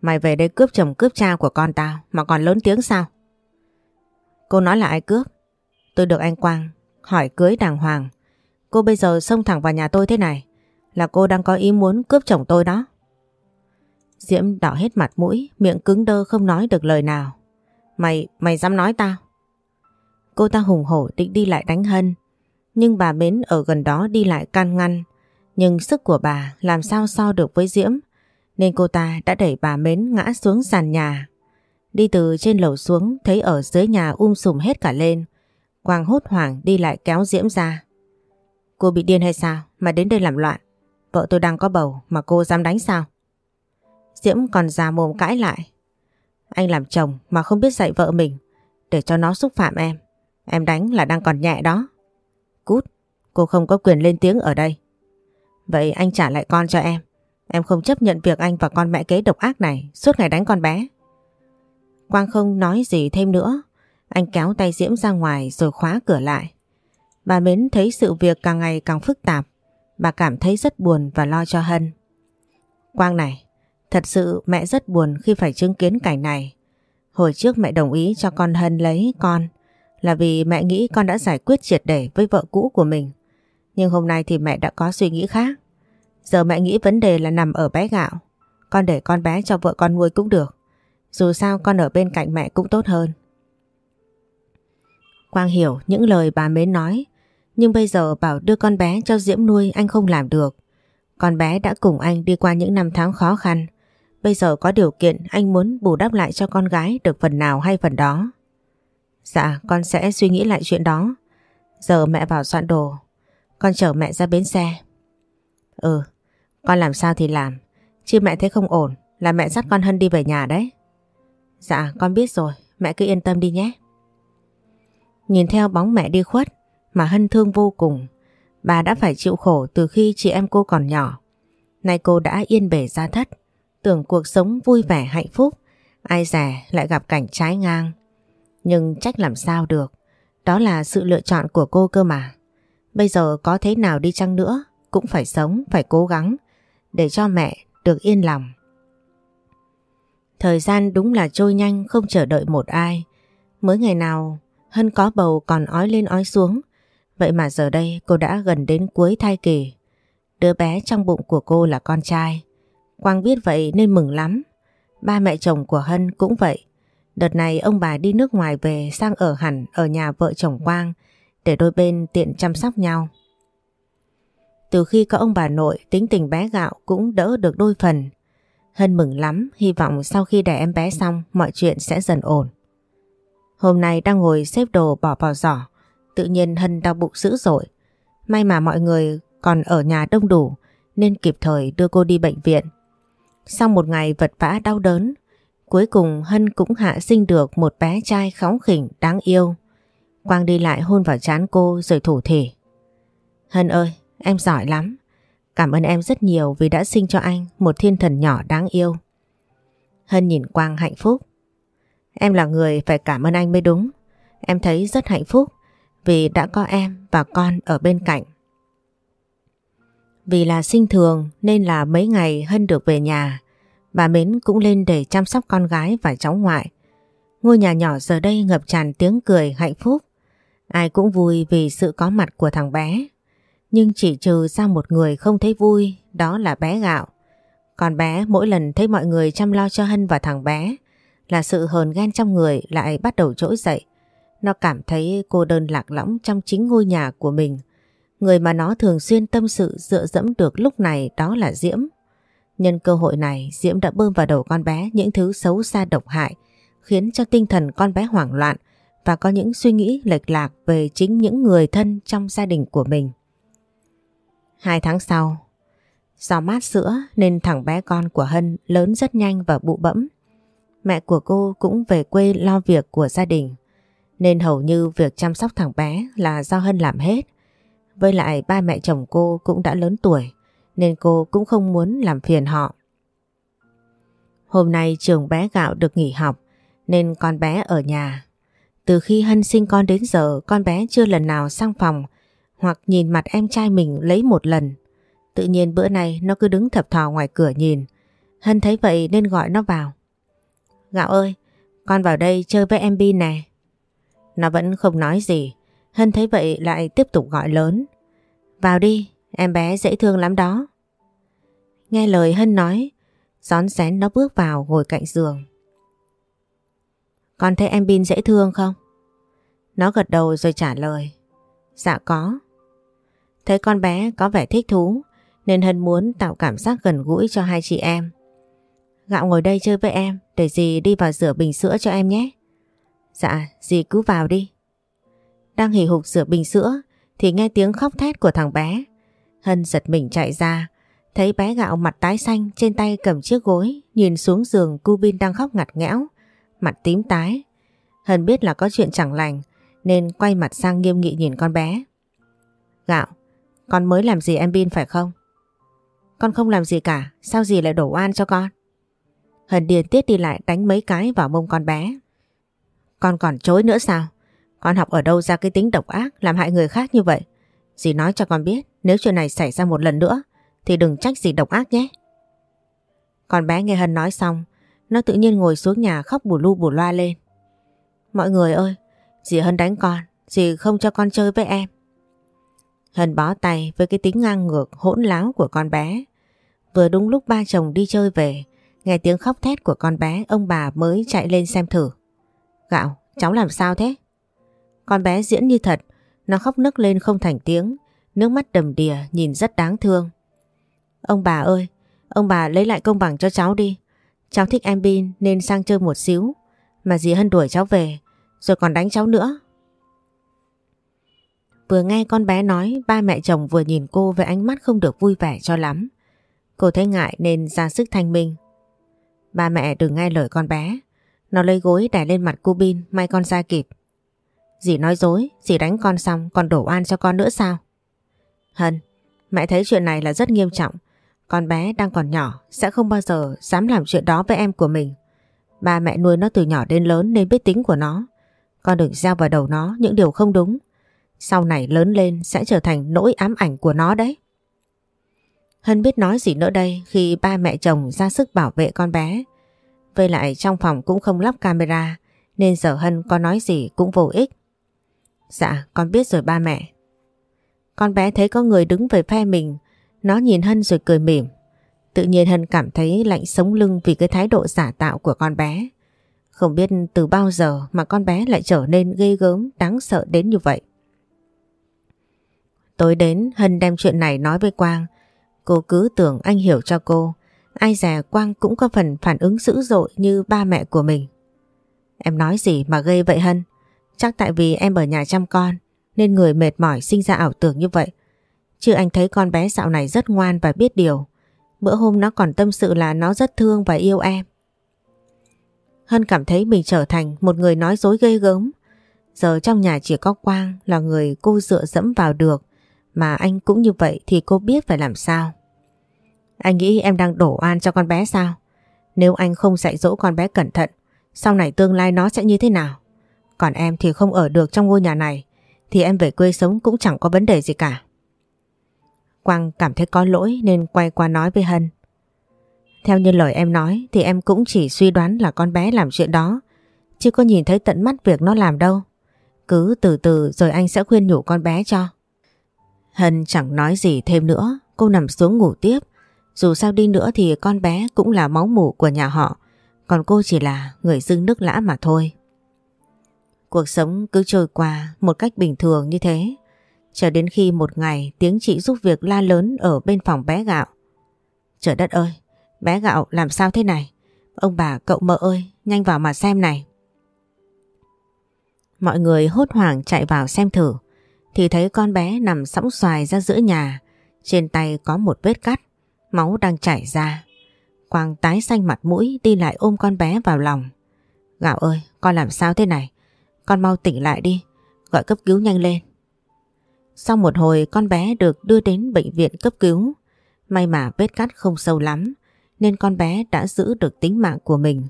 Mày về đây cướp chồng cướp cha của con tao, Mà còn lớn tiếng sao? Cô nói là ai cướp? Tôi được anh Quang hỏi cưới đàng hoàng. Cô bây giờ xông thẳng vào nhà tôi thế này là cô đang có ý muốn cướp chồng tôi đó. Diễm đỏ hết mặt mũi, miệng cứng đơ không nói được lời nào. Mày, mày dám nói tao? Cô ta hùng hổ định đi lại đánh Hân. Nhưng bà Mến ở gần đó đi lại can ngăn. Nhưng sức của bà làm sao so được với Diễm. Nên cô ta đã đẩy bà Mến ngã xuống sàn nhà. Đi từ trên lầu xuống thấy ở dưới nhà um sùm hết cả lên. Quang hốt hoảng đi lại kéo Diễm ra. Cô bị điên hay sao mà đến đây làm loạn? Vợ tôi đang có bầu mà cô dám đánh sao? Diễm còn già mồm cãi lại. Anh làm chồng mà không biết dạy vợ mình để cho nó xúc phạm em. Em đánh là đang còn nhẹ đó. Cút, cô không có quyền lên tiếng ở đây. Vậy anh trả lại con cho em. Em không chấp nhận việc anh và con mẹ kế độc ác này suốt ngày đánh con bé. Quang không nói gì thêm nữa. Anh kéo tay Diễm ra ngoài rồi khóa cửa lại. Bà Mến thấy sự việc càng ngày càng phức tạp. Bà cảm thấy rất buồn và lo cho Hân. Quang này, thật sự mẹ rất buồn khi phải chứng kiến cảnh này. Hồi trước mẹ đồng ý cho con Hân lấy con là vì mẹ nghĩ con đã giải quyết triệt để với vợ cũ của mình. Nhưng hôm nay thì mẹ đã có suy nghĩ khác. Giờ mẹ nghĩ vấn đề là nằm ở bé gạo. Con để con bé cho vợ con nuôi cũng được. Dù sao con ở bên cạnh mẹ cũng tốt hơn. Quang hiểu những lời bà Mến nói nhưng bây giờ bảo đưa con bé cho Diễm nuôi anh không làm được. Con bé đã cùng anh đi qua những năm tháng khó khăn. Bây giờ có điều kiện anh muốn bù đắp lại cho con gái được phần nào hay phần đó. Dạ con sẽ suy nghĩ lại chuyện đó. Giờ mẹ vào soạn đồ. Con chở mẹ ra bến xe. Ừ, con làm sao thì làm. Chứ mẹ thấy không ổn là mẹ dắt con Hân đi về nhà đấy. Dạ con biết rồi, mẹ cứ yên tâm đi nhé. Nhìn theo bóng mẹ đi khuất, mà Hân thương vô cùng. Bà đã phải chịu khổ từ khi chị em cô còn nhỏ. Nay cô đã yên bể ra thất, tưởng cuộc sống vui vẻ hạnh phúc, ai rẻ lại gặp cảnh trái ngang. Nhưng trách làm sao được, đó là sự lựa chọn của cô cơ mà. Bây giờ có thế nào đi chăng nữa, cũng phải sống, phải cố gắng, để cho mẹ được yên lòng. Thời gian đúng là trôi nhanh không chờ đợi một ai. Mới ngày nào Hân có bầu còn ói lên ói xuống, Vậy mà giờ đây cô đã gần đến cuối thai kỳ. Đứa bé trong bụng của cô là con trai. Quang biết vậy nên mừng lắm. Ba mẹ chồng của Hân cũng vậy. Đợt này ông bà đi nước ngoài về sang ở hẳn ở nhà vợ chồng Quang để đôi bên tiện chăm sóc nhau. Từ khi có ông bà nội tính tình bé gạo cũng đỡ được đôi phần. Hân mừng lắm, hy vọng sau khi đẻ em bé xong mọi chuyện sẽ dần ổn. Hôm nay đang ngồi xếp đồ bỏ vào giỏ Tự nhiên Hân đau bụng dữ dội. May mà mọi người còn ở nhà đông đủ nên kịp thời đưa cô đi bệnh viện. Sau một ngày vật vã đau đớn, cuối cùng Hân cũng hạ sinh được một bé trai khóng khỉnh đáng yêu. Quang đi lại hôn vào trán cô rồi thủ thỉ. Hân ơi, em giỏi lắm. Cảm ơn em rất nhiều vì đã sinh cho anh một thiên thần nhỏ đáng yêu. Hân nhìn Quang hạnh phúc. Em là người phải cảm ơn anh mới đúng. Em thấy rất hạnh phúc vì đã có em và con ở bên cạnh. Vì là sinh thường nên là mấy ngày Hân được về nhà, bà Mến cũng lên để chăm sóc con gái và cháu ngoại. Ngôi nhà nhỏ giờ đây ngập tràn tiếng cười hạnh phúc. Ai cũng vui vì sự có mặt của thằng bé. Nhưng chỉ trừ ra một người không thấy vui, đó là bé gạo. Còn bé mỗi lần thấy mọi người chăm lo cho Hân và thằng bé là sự hờn ghen trong người lại bắt đầu trỗi dậy. Nó cảm thấy cô đơn lạc lõng trong chính ngôi nhà của mình. Người mà nó thường xuyên tâm sự dựa dẫm được lúc này đó là Diễm. Nhân cơ hội này Diễm đã bơm vào đầu con bé những thứ xấu xa độc hại khiến cho tinh thần con bé hoảng loạn và có những suy nghĩ lệch lạc về chính những người thân trong gia đình của mình. Hai tháng sau, do mát sữa nên thằng bé con của Hân lớn rất nhanh và bụ bẫm. Mẹ của cô cũng về quê lo việc của gia đình, nên hầu như việc chăm sóc thằng bé là do Hân làm hết. Với lại ba mẹ chồng cô cũng đã lớn tuổi, nên cô cũng không muốn làm phiền họ. Hôm nay trường bé gạo được nghỉ học, nên con bé ở nhà. Từ khi Hân sinh con đến giờ, con bé chưa lần nào sang phòng hoặc nhìn mặt em trai mình lấy một lần. Tự nhiên bữa nay nó cứ đứng thập thò ngoài cửa nhìn. Hân thấy vậy nên gọi nó vào. Gạo ơi, con vào đây chơi với em Bi nè. Nó vẫn không nói gì. Hân thấy vậy lại tiếp tục gọi lớn. Vào đi, em bé dễ thương lắm đó. Nghe lời Hân nói, gión xén nó bước vào ngồi cạnh giường. Con thấy em Bin dễ thương không? Nó gật đầu rồi trả lời. Dạ có. Thấy con bé có vẻ thích thú nên Hân muốn tạo cảm giác gần gũi cho hai chị em. Gạo ngồi đây chơi với em để dì đi vào rửa bình sữa cho em nhé. Dạ, dì cứ vào đi. Đang hì hục rửa bình sữa thì nghe tiếng khóc thét của thằng bé. Hân giật mình chạy ra, thấy bé gạo mặt tái xanh trên tay cầm chiếc gối, nhìn xuống giường cu bin đang khóc ngặt nghẽo, mặt tím tái. Hân biết là có chuyện chẳng lành nên quay mặt sang nghiêm nghị nhìn con bé. Gạo, con mới làm gì em Bin phải không? Con không làm gì cả, sao gì lại đổ oan cho con? Hân điền tiết đi lại đánh mấy cái vào mông con bé. Con còn chối nữa sao? Con học ở đâu ra cái tính độc ác làm hại người khác như vậy? Dì nói cho con biết nếu chuyện này xảy ra một lần nữa thì đừng trách dì độc ác nhé. Con bé nghe Hân nói xong nó tự nhiên ngồi xuống nhà khóc bù lu bù loa lên. Mọi người ơi, dì Hân đánh con, dì không cho con chơi với em. Hân bó tay với cái tính ngang ngược hỗn láo của con bé. Vừa đúng lúc ba chồng đi chơi về, nghe tiếng khóc thét của con bé, ông bà mới chạy lên xem thử. Gạo, cháu làm sao thế? Con bé diễn như thật, nó khóc nức lên không thành tiếng, nước mắt đầm đìa nhìn rất đáng thương. Ông bà ơi, ông bà lấy lại công bằng cho cháu đi. Cháu thích em Bin nên sang chơi một xíu, mà dì Hân đuổi cháu về, rồi còn đánh cháu nữa. Vừa nghe con bé nói ba mẹ chồng vừa nhìn cô với ánh mắt không được vui vẻ cho lắm. Cô thấy ngại nên ra sức thanh minh. Ba mẹ đừng nghe lời con bé. Nó lấy gối đè lên mặt cu Bin may con ra kịp. Dì nói dối, dì đánh con xong còn đổ an cho con nữa sao? Hân, mẹ thấy chuyện này là rất nghiêm trọng. Con bé đang còn nhỏ, sẽ không bao giờ dám làm chuyện đó với em của mình. Ba mẹ nuôi nó từ nhỏ đến lớn nên biết tính của nó. Con đừng gieo vào đầu nó những điều không đúng. Sau này lớn lên sẽ trở thành nỗi ám ảnh của nó đấy. Hân biết nói gì nữa đây khi ba mẹ chồng ra sức bảo vệ con bé. Với lại trong phòng cũng không lắp camera nên giờ Hân có nói gì cũng vô ích. Dạ con biết rồi ba mẹ. Con bé thấy có người đứng về phe mình nó nhìn Hân rồi cười mỉm. Tự nhiên Hân cảm thấy lạnh sống lưng vì cái thái độ giả tạo của con bé. Không biết từ bao giờ mà con bé lại trở nên ghê gớm, đáng sợ đến như vậy. Tối đến Hân đem chuyện này nói với Quang. Cô cứ tưởng anh hiểu cho cô. Ai dè Quang cũng có phần phản ứng dữ dội như ba mẹ của mình. Em nói gì mà gây vậy Hân? Chắc tại vì em ở nhà chăm con, nên người mệt mỏi sinh ra ảo tưởng như vậy. Chứ anh thấy con bé dạo này rất ngoan và biết điều. Bữa hôm nó còn tâm sự là nó rất thương và yêu em. Hân cảm thấy mình trở thành một người nói dối ghê gớm. Giờ trong nhà chỉ có Quang là người cô dựa dẫm vào được, mà anh cũng như vậy thì cô biết phải làm sao. Anh nghĩ em đang đổ oan cho con bé sao? Nếu anh không dạy dỗ con bé cẩn thận, sau này tương lai nó sẽ như thế nào? Còn em thì không ở được trong ngôi nhà này, thì em về quê sống cũng chẳng có vấn đề gì cả. Quang cảm thấy có lỗi nên quay qua nói với Hân. Theo như lời em nói thì em cũng chỉ suy đoán là con bé làm chuyện đó, chứ có nhìn thấy tận mắt việc nó làm đâu. Cứ từ từ rồi anh sẽ khuyên nhủ con bé cho. Hân chẳng nói gì thêm nữa, cô nằm xuống ngủ tiếp. Dù sao đi nữa thì con bé cũng là máu mủ của nhà họ, còn cô chỉ là người dưng nước lã mà thôi. Cuộc sống cứ trôi qua một cách bình thường như thế. Chờ đến khi một ngày tiếng chị giúp việc la lớn ở bên phòng bé gạo. Trời đất ơi, bé gạo làm sao thế này? Ông bà cậu mợ ơi, nhanh vào mà xem này. Mọi người hốt hoảng chạy vào xem thử thì thấy con bé nằm sóng xoài ra giữa nhà. Trên tay có một vết cắt, máu đang chảy ra. Quang tái xanh mặt mũi đi lại ôm con bé vào lòng. Gạo ơi, con làm sao thế này? Con mau tỉnh lại đi, gọi cấp cứu nhanh lên. Sau một hồi con bé được đưa đến bệnh viện cấp cứu. May mà vết cắt không sâu lắm nên con bé đã giữ được tính mạng của mình.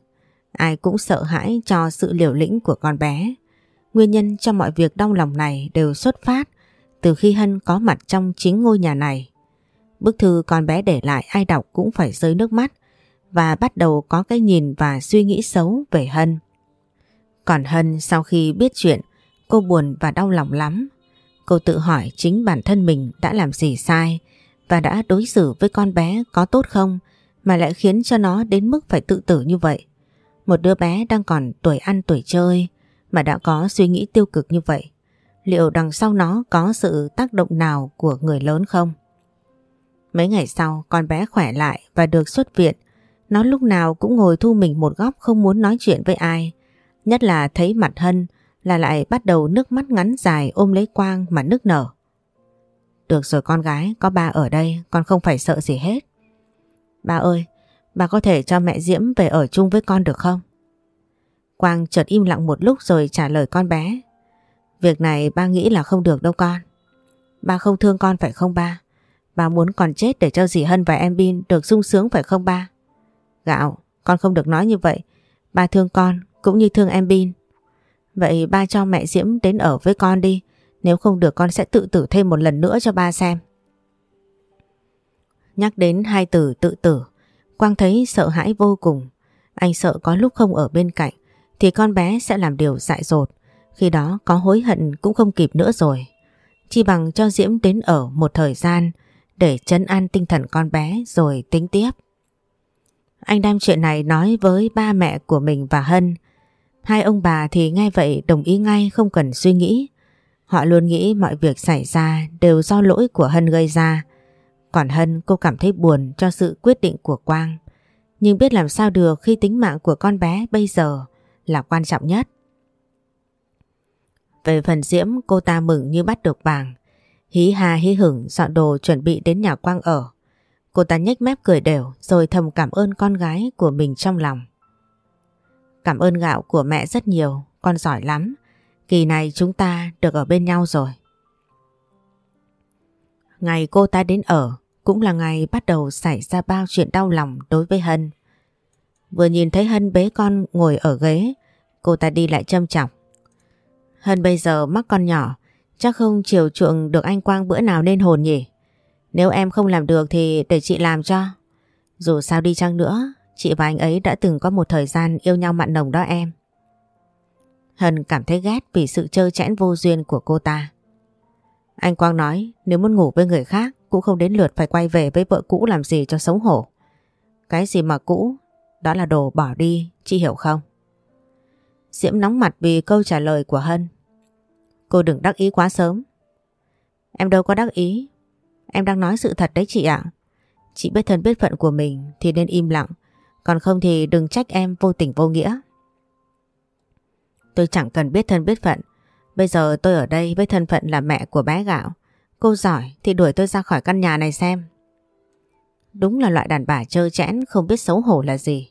Ai cũng sợ hãi cho sự liều lĩnh của con bé. Nguyên nhân cho mọi việc đau lòng này đều xuất phát từ khi Hân có mặt trong chính ngôi nhà này. Bức thư con bé để lại ai đọc cũng phải rơi nước mắt và bắt đầu có cái nhìn và suy nghĩ xấu về Hân. Còn Hân sau khi biết chuyện, cô buồn và đau lòng lắm. Cô tự hỏi chính bản thân mình đã làm gì sai và đã đối xử với con bé có tốt không mà lại khiến cho nó đến mức phải tự tử như vậy. Một đứa bé đang còn tuổi ăn tuổi chơi mà đã có suy nghĩ tiêu cực như vậy. Liệu đằng sau nó có sự tác động nào của người lớn không? Mấy ngày sau con bé khỏe lại và được xuất viện. Nó lúc nào cũng ngồi thu mình một góc không muốn nói chuyện với ai. Nhất là thấy mặt Hân là lại bắt đầu nước mắt ngắn dài ôm lấy Quang mà nức nở. Được rồi con gái, có ba ở đây, con không phải sợ gì hết. Ba ơi, bà có thể cho mẹ Diễm về ở chung với con được không? Quang chợt im lặng một lúc rồi trả lời con bé. Việc này ba nghĩ là không được đâu con. Ba không thương con phải không ba? Ba muốn con chết để cho dì Hân và em Bin được sung sướng phải không ba? Gạo, con không được nói như vậy. Ba thương con cũng như thương em Bin. Vậy ba cho mẹ Diễm đến ở với con đi. Nếu không được con sẽ tự tử thêm một lần nữa cho ba xem. Nhắc đến hai từ tự tử, Quang thấy sợ hãi vô cùng. Anh sợ có lúc không ở bên cạnh thì con bé sẽ làm điều dại dột. Khi đó có hối hận cũng không kịp nữa rồi. Chỉ bằng cho Diễm đến ở một thời gian để chấn an tinh thần con bé rồi tính tiếp. Anh đem chuyện này nói với ba mẹ của mình và Hân. Hai ông bà thì nghe vậy đồng ý ngay, không cần suy nghĩ. Họ luôn nghĩ mọi việc xảy ra đều do lỗi của Hân gây ra. Còn Hân, cô cảm thấy buồn cho sự quyết định của Quang. Nhưng biết làm sao được khi tính mạng của con bé bây giờ là quan trọng nhất. Về phần Diễm, cô ta mừng như bắt được vàng. Hí hà hí hửng dọn đồ chuẩn bị đến nhà Quang ở. Cô ta nhếch mép cười đều rồi thầm cảm ơn con gái của mình trong lòng. Cảm ơn gạo của mẹ rất nhiều, con giỏi lắm. Kỳ này chúng ta được ở bên nhau rồi. Ngày cô ta đến ở cũng là ngày bắt đầu xảy ra bao chuyện đau lòng đối với Hân. Vừa nhìn thấy Hân bế con ngồi ở ghế, cô ta đi lại châm chọc. Hân bây giờ mắc con nhỏ, chắc không chiều chuộng được anh Quang bữa nào nên hồn nhỉ. Nếu em không làm được thì để chị làm cho. Dù sao đi chăng nữa, chị và anh ấy đã từng có một thời gian yêu nhau mặn nồng đó em. Hân cảm thấy ghét vì sự trơ chẽn vô duyên của cô ta. Anh Quang nói nếu muốn ngủ với người khác cũng không đến lượt phải quay về với vợ cũ làm gì cho xấu hổ. Cái gì mà cũ, đó là đồ bỏ đi, chị hiểu không? Diễm nóng mặt vì câu trả lời của Hân. Cô đừng đắc ý quá sớm. Em đâu có đắc ý. Em đang nói sự thật đấy chị ạ. Chị biết thân biết phận của mình thì nên im lặng. Còn không thì đừng trách em vô tình vô nghĩa. Tôi chẳng cần biết thân biết phận. Bây giờ tôi ở đây với thân phận là mẹ của bé gạo. Cô giỏi thì đuổi tôi ra khỏi căn nhà này xem. Đúng là loại đàn bà trơ chẽn, không biết xấu hổ là gì.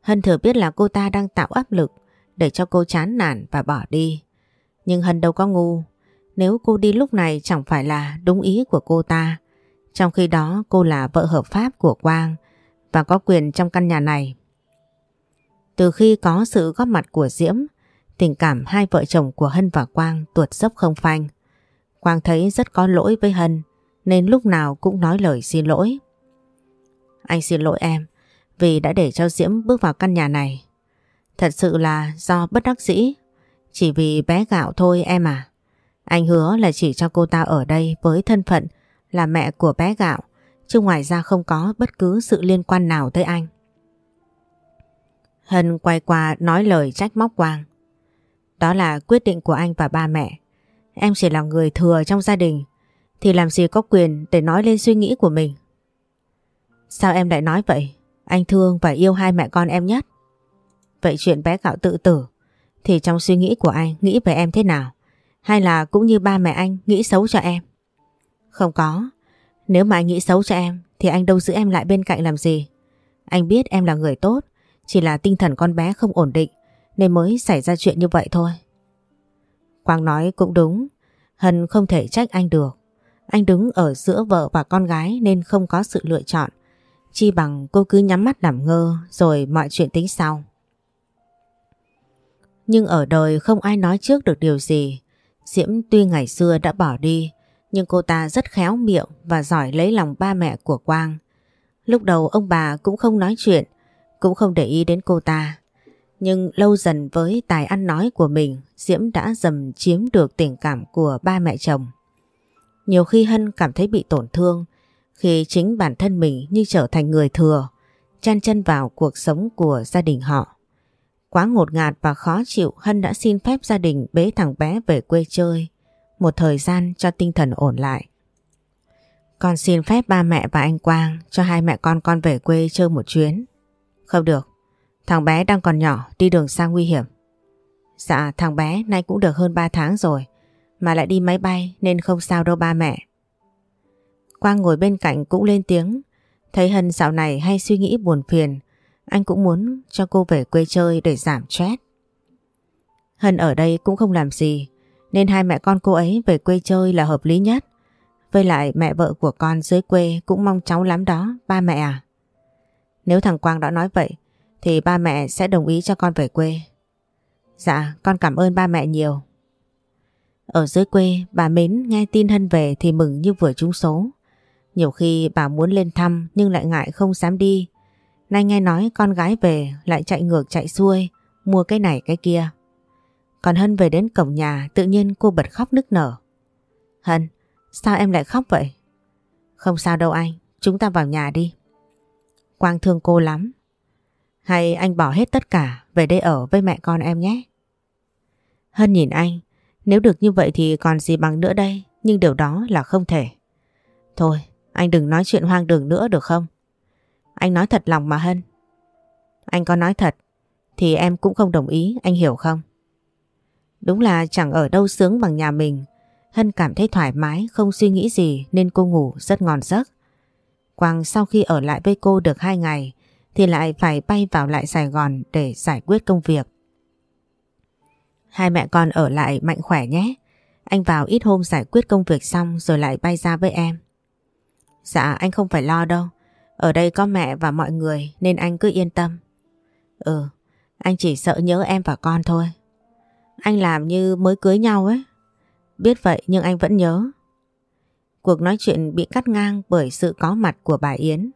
Hân thừa biết là cô ta đang tạo áp lực để cho cô chán nản và bỏ đi. Nhưng Hân đâu có ngu. Nếu cô đi lúc này chẳng phải là đúng ý của cô ta. Trong khi đó cô là vợ hợp pháp của Quang và có quyền trong căn nhà này. Từ khi có sự góp mặt của Diễm, tình cảm hai vợ chồng của Hân và Quang tuột dốc không phanh. Quang thấy rất có lỗi với Hân nên lúc nào cũng nói lời xin lỗi. Anh xin lỗi em vì đã để cho Diễm bước vào căn nhà này. Thật sự là do bất đắc dĩ. Chỉ vì bé gạo thôi em à. Anh hứa là chỉ cho cô ta ở đây với thân phận là mẹ của bé gạo, chứ ngoài ra không có bất cứ sự liên quan nào tới anh. Hân quay qua nói lời trách móc Quang. Đó là quyết định của anh và ba mẹ. Em chỉ là người thừa trong gia đình, thì làm gì có quyền để nói lên suy nghĩ của mình. Sao em lại nói vậy? Anh thương và yêu hai mẹ con em nhất. Vậy chuyện bé gạo tự tử thì trong suy nghĩ của anh nghĩ về em thế nào? Hay là cũng như ba mẹ anh nghĩ xấu cho em? Không có. Nếu mà anh nghĩ xấu cho em thì anh đâu giữ em lại bên cạnh làm gì? Anh biết em là người tốt, chỉ là tinh thần con bé không ổn định nên mới xảy ra chuyện như vậy thôi. Quang nói cũng đúng, Hân không thể trách anh được. Anh đứng ở giữa vợ và con gái nên không có sự lựa chọn. Chi bằng cô cứ nhắm mắt làm ngơ rồi mọi chuyện tính sau. Nhưng ở đời không ai nói trước được điều gì. Diễm tuy ngày xưa đã bỏ đi, nhưng cô ta rất khéo miệng và giỏi lấy lòng ba mẹ của Quang. Lúc đầu ông bà cũng không nói chuyện, cũng không để ý đến cô ta. Nhưng lâu dần với tài ăn nói của mình, Diễm đã dầm chiếm được tình cảm của ba mẹ chồng. Nhiều khi Hân cảm thấy bị tổn thương khi chính bản thân mình như trở thành người thừa, chan chân vào cuộc sống của gia đình họ. Quá ngột ngạt và khó chịu Hân đã xin phép gia đình bế thằng bé về quê chơi một thời gian cho tinh thần ổn lại. Con xin phép ba mẹ và anh Quang cho hai mẹ con con về quê chơi một chuyến. Không được, thằng bé đang còn nhỏ đi đường xa nguy hiểm. Dạ thằng bé nay cũng được hơn 3 tháng rồi mà lại đi máy bay nên không sao đâu ba mẹ. Quang ngồi bên cạnh cũng lên tiếng thấy Hân dạo này hay suy nghĩ buồn phiền anh cũng muốn cho cô về quê chơi để giảm stress. Hân ở đây cũng không làm gì nên hai mẹ con cô ấy về quê chơi là hợp lý nhất. Với lại mẹ vợ của con dưới quê cũng mong cháu lắm đó, ba mẹ à. Nếu thằng Quang đã nói vậy thì ba mẹ sẽ đồng ý cho con về quê. Dạ, con cảm ơn ba mẹ nhiều. Ở dưới quê, bà Mến nghe tin Hân về thì mừng như vừa trúng số. Nhiều khi bà muốn lên thăm nhưng lại ngại không dám đi. Nay nghe nói con gái về lại chạy ngược chạy xuôi, mua cái này cái kia. Còn Hân về đến cổng nhà tự nhiên cô bật khóc nức nở. Hân, sao em lại khóc vậy? Không sao đâu anh, chúng ta vào nhà đi. Quang thương cô lắm. Hay anh bỏ hết tất cả về đây ở với mẹ con em nhé. Hân nhìn anh, nếu được như vậy thì còn gì bằng nữa đây, nhưng điều đó là không thể. Thôi, anh đừng nói chuyện hoang đường nữa được không? Anh nói thật lòng mà Hân. Anh có nói thật, thì em cũng không đồng ý, anh hiểu không? Đúng là chẳng ở đâu sướng bằng nhà mình. Hân cảm thấy thoải mái, không suy nghĩ gì nên cô ngủ rất ngon giấc. Quang sau khi ở lại với cô được hai ngày thì lại phải bay vào lại Sài Gòn để giải quyết công việc. Hai mẹ con ở lại mạnh khỏe nhé. Anh vào ít hôm giải quyết công việc xong rồi lại bay ra với em. Dạ anh không phải lo đâu. Ở đây có mẹ và mọi người nên anh cứ yên tâm. Ừ, anh chỉ sợ nhớ em và con thôi. Anh làm như mới cưới nhau ấy. Biết vậy nhưng anh vẫn nhớ. Cuộc nói chuyện bị cắt ngang bởi sự có mặt của bà Yến.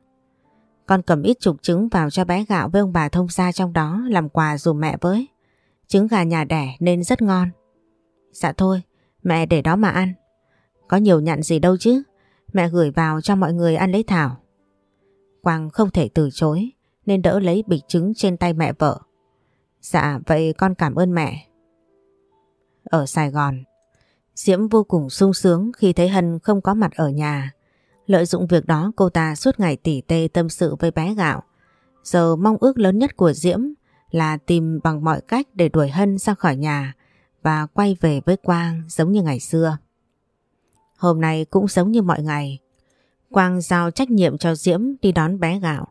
Con cầm ít chục trứng vào cho bé gạo với ông bà thông gia trong đó làm quà dùm mẹ với. Trứng gà nhà đẻ nên rất ngon. Dạ thôi, mẹ để đó mà ăn. Có nhiều nhận gì đâu chứ. Mẹ gửi vào cho mọi người ăn lấy thảo. Quang không thể từ chối nên đỡ lấy bịch trứng trên tay mẹ vợ. Dạ vậy con cảm ơn mẹ. Ở Sài Gòn, Diễm vô cùng sung sướng khi thấy Hân không có mặt ở nhà. Lợi dụng việc đó cô ta suốt ngày tỉ tê tâm sự với bé gạo. Giờ mong ước lớn nhất của Diễm là tìm bằng mọi cách để đuổi Hân ra khỏi nhà và quay về với Quang giống như ngày xưa. Hôm nay cũng giống như mọi ngày. Quang giao trách nhiệm cho Diễm đi đón bé gạo.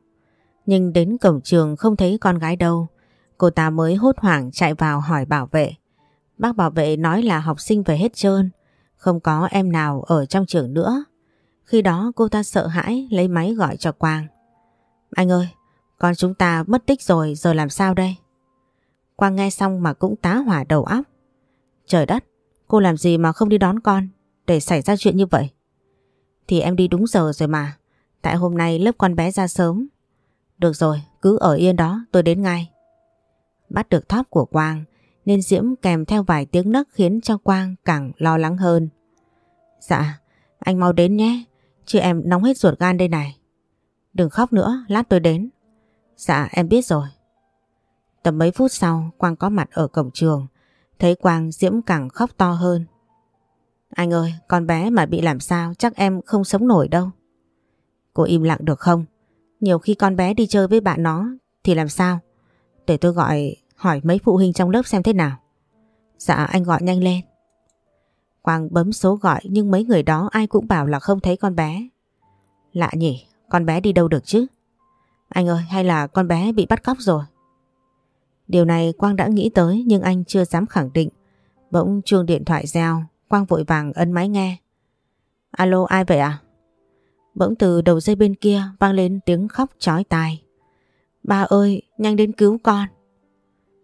Nhưng đến cổng trường không thấy con gái đâu. Cô ta mới hốt hoảng chạy vào hỏi bảo vệ. Bác bảo vệ nói là học sinh về hết trơn, không có em nào ở trong trường nữa. Khi đó cô ta sợ hãi lấy máy gọi cho Quang. Anh ơi, con chúng ta mất tích rồi, giờ làm sao đây? Quang nghe xong mà cũng tá hỏa đầu óc. Trời đất, cô làm gì mà không đi đón con, để xảy ra chuyện như vậy? Thì em đi đúng giờ rồi mà, tại hôm nay lớp con bé ra sớm. Được rồi, cứ ở yên đó, tôi đến ngay. Bắt được thóp của Quang, nên Diễm kèm theo vài tiếng nấc khiến cho Quang càng lo lắng hơn. Dạ, anh mau đến nhé, chứ em nóng hết ruột gan đây này. Đừng khóc nữa, lát tôi đến. Dạ, em biết rồi. Tầm mấy phút sau, Quang có mặt ở cổng trường. Thấy Quang, Diễm càng khóc to hơn. Anh ơi, con bé mà bị làm sao chắc em không sống nổi đâu. Cô im lặng được không? Nhiều khi con bé đi chơi với bạn nó thì làm sao? Để tôi gọi hỏi mấy phụ huynh trong lớp xem thế nào. Dạ anh gọi nhanh lên. Quang bấm số gọi nhưng mấy người đó ai cũng bảo là không thấy con bé. Lạ nhỉ, con bé đi đâu được chứ? Anh ơi, hay là con bé bị bắt cóc rồi? Điều này Quang đã nghĩ tới nhưng anh chưa dám khẳng định. Bỗng chuông điện thoại reo, Quang vội vàng ấn máy nghe. Alo, ai vậy à? Bỗng từ đầu dây bên kia vang lên tiếng khóc chói tai. Ba ơi, nhanh đến cứu con.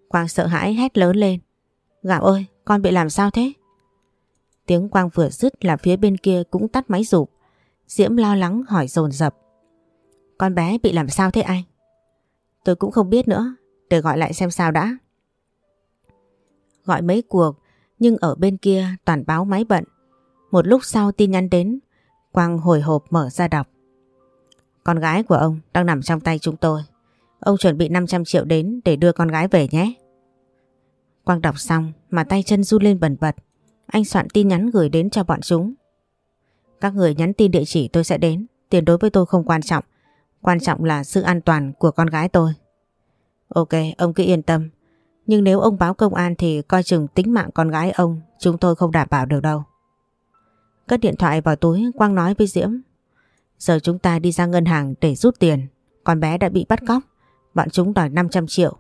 Quang sợ hãi hét lớn lên. Gạo ơi, con bị làm sao thế? Tiếng Quang vừa dứt là phía bên kia cũng tắt máy rụp. Diễm lo lắng hỏi dồn dập Con bé bị làm sao thế anh? Tôi cũng không biết nữa, để gọi lại xem sao đã. Gọi mấy cuộc, nhưng ở bên kia toàn báo máy bận. Một lúc sau tin nhắn đến, Quang hồi hộp mở ra đọc. Con gái của ông đang nằm trong tay chúng tôi. Ông chuẩn bị 500 triệu đến để đưa con gái về nhé. Quang đọc xong mà tay chân run lên bần bật. Anh soạn tin nhắn gửi đến cho bọn chúng. Các người nhắn tin địa chỉ tôi sẽ đến. Tiền đối với tôi không quan trọng. Quan trọng là sự an toàn của con gái tôi. Ok, ông cứ yên tâm. Nhưng nếu ông báo công an thì coi chừng tính mạng con gái ông chúng tôi không đảm bảo được đâu. Cất điện thoại vào túi Quang nói với Diễm. Giờ chúng ta đi ra ngân hàng để rút tiền. Con bé đã bị bắt cóc. Bọn chúng đòi 500 triệu.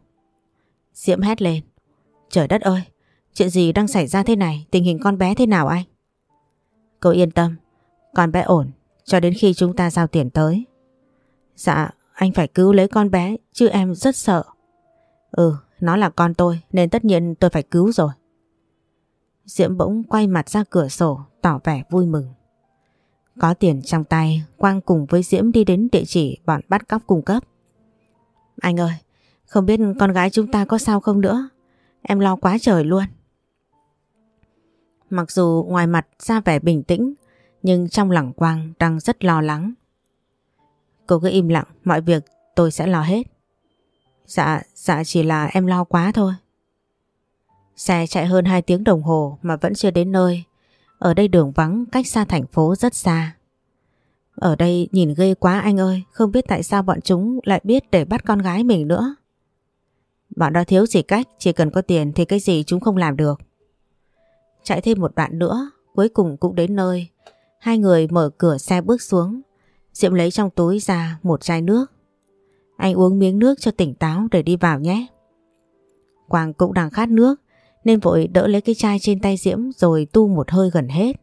Diễm hét lên. Trời đất ơi, chuyện gì đang xảy ra thế này? Tình hình con bé thế nào anh? Cô yên tâm, con bé ổn cho đến khi chúng ta giao tiền tới. Dạ, anh phải cứu lấy con bé chứ em rất sợ. Ừ, nó là con tôi nên tất nhiên tôi phải cứu rồi. Diễm bỗng quay mặt ra cửa sổ tỏ vẻ vui mừng. Có tiền trong tay, Quang cùng với Diễm đi đến địa chỉ bọn bắt cóc cung cấp. Anh ơi, không biết con gái chúng ta có sao không nữa. Em lo quá trời luôn. Mặc dù ngoài mặt ra vẻ bình tĩnh, nhưng trong lòng Quang đang rất lo lắng. Cô cứ im lặng, mọi việc tôi sẽ lo hết. Dạ, dạ chỉ là em lo quá thôi. Xe chạy hơn 2 tiếng đồng hồ mà vẫn chưa đến nơi. Ở đây đường vắng cách xa thành phố rất xa. Ở đây nhìn ghê quá anh ơi, không biết tại sao bọn chúng lại biết để bắt con gái mình nữa. Bọn đó thiếu gì cách, chỉ cần có tiền thì cái gì chúng không làm được. Chạy thêm một đoạn nữa, cuối cùng cũng đến nơi. Hai người mở cửa xe bước xuống. Diệm lấy trong túi ra một chai nước. Anh uống miếng nước cho tỉnh táo để đi vào nhé. Quang cũng đang khát nước nên vội đỡ lấy cái chai trên tay Diễm rồi tu một hơi gần hết.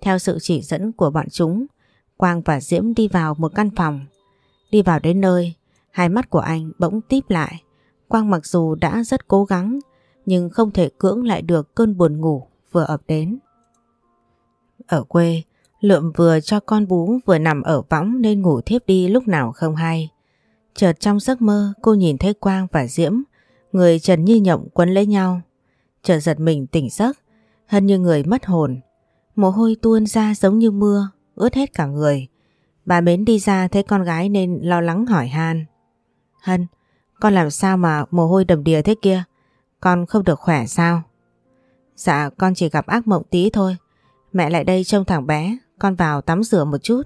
Theo sự chỉ dẫn của bọn chúng, Quang và Diễm đi vào một căn phòng. Đi vào đến nơi, hai mắt của anh bỗng típ lại. Quang mặc dù đã rất cố gắng, nhưng không thể cưỡng lại được cơn buồn ngủ vừa ập đến. Ở quê, Lượm vừa cho con bú vừa nằm ở võng nên ngủ thiếp đi lúc nào không hay. Chợt trong giấc mơ cô nhìn thấy Quang và Diễm, người trần như nhộng quấn lấy nhau. Chợt giật mình tỉnh giấc, hân như người mất hồn. Mồ hôi tuôn ra giống như mưa, ướt hết cả người. Bà Mến đi ra thấy con gái nên lo lắng hỏi Han. Hân, con làm sao mà mồ hôi đầm đìa thế kia? Con không được khỏe sao? Dạ con chỉ gặp ác mộng tí thôi. Mẹ lại đây trông thằng bé, con vào tắm rửa một chút.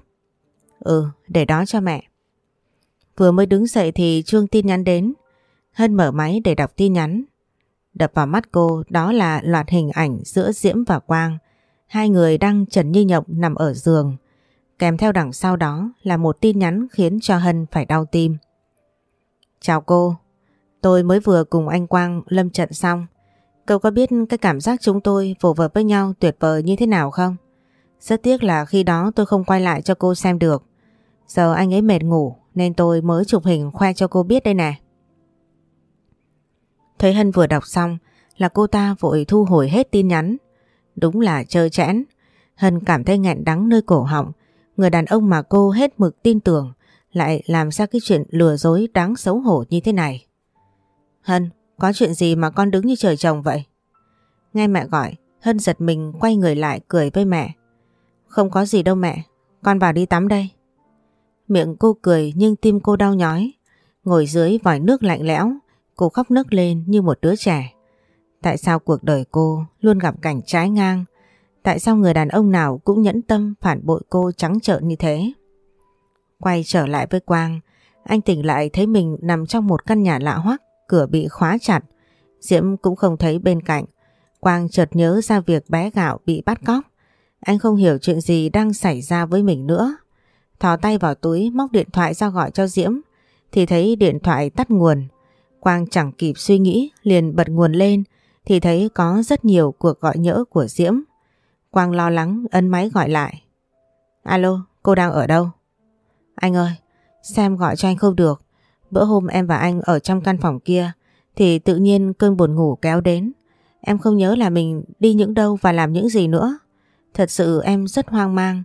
Ừ, để đó cho mẹ. Vừa mới đứng dậy thì chuông tin nhắn đến. Hân mở máy để đọc tin nhắn. Đập vào mắt cô đó là loạt hình ảnh giữa Diễm và Quang. Hai người đang trần như nhộng nằm ở giường. Kèm theo đằng sau đó là một tin nhắn khiến cho Hân phải đau tim. Chào cô, tôi mới vừa cùng anh Quang lâm trận xong. Cậu có biết cái cảm giác chúng tôi phù hợp với nhau tuyệt vời như thế nào không? Rất tiếc là khi đó tôi không quay lại cho cô xem được. Giờ anh ấy mệt ngủ nên tôi mới chụp hình khoe cho cô biết đây nè. Thấy Hân vừa đọc xong là cô ta vội thu hồi hết tin nhắn. Đúng là chơi chẽn. Hân cảm thấy nghẹn đắng nơi cổ họng. Người đàn ông mà cô hết mực tin tưởng lại làm ra cái chuyện lừa dối đáng xấu hổ như thế này. Hân, có chuyện gì mà con đứng như trời trồng vậy? Nghe mẹ gọi, Hân giật mình quay người lại cười với mẹ. Không có gì đâu mẹ, con vào đi tắm đây. Miệng cô cười nhưng tim cô đau nhói. Ngồi dưới vòi nước lạnh lẽo, cô khóc nức lên như một đứa trẻ. Tại sao cuộc đời cô luôn gặp cảnh trái ngang? Tại sao người đàn ông nào cũng nhẫn tâm phản bội cô trắng trợn như thế? Quay trở lại với Quang, anh tỉnh lại thấy mình nằm trong một căn nhà lạ hoắc, cửa bị khóa chặt. Diễm cũng không thấy bên cạnh. Quang chợt nhớ ra việc bé gạo bị bắt cóc. Anh không hiểu chuyện gì đang xảy ra với mình nữa. Thò tay vào túi móc điện thoại ra gọi cho Diễm thì thấy điện thoại tắt nguồn. Quang chẳng kịp suy nghĩ liền bật nguồn lên thì thấy có rất nhiều cuộc gọi nhỡ của Diễm. Quang lo lắng ấn máy gọi lại. Alo, cô đang ở đâu? Anh ơi, xem gọi cho anh không được. Bữa hôm em và anh ở trong căn phòng kia thì tự nhiên cơn buồn ngủ kéo đến. Em không nhớ là mình đi những đâu và làm những gì nữa. Thật sự em rất hoang mang.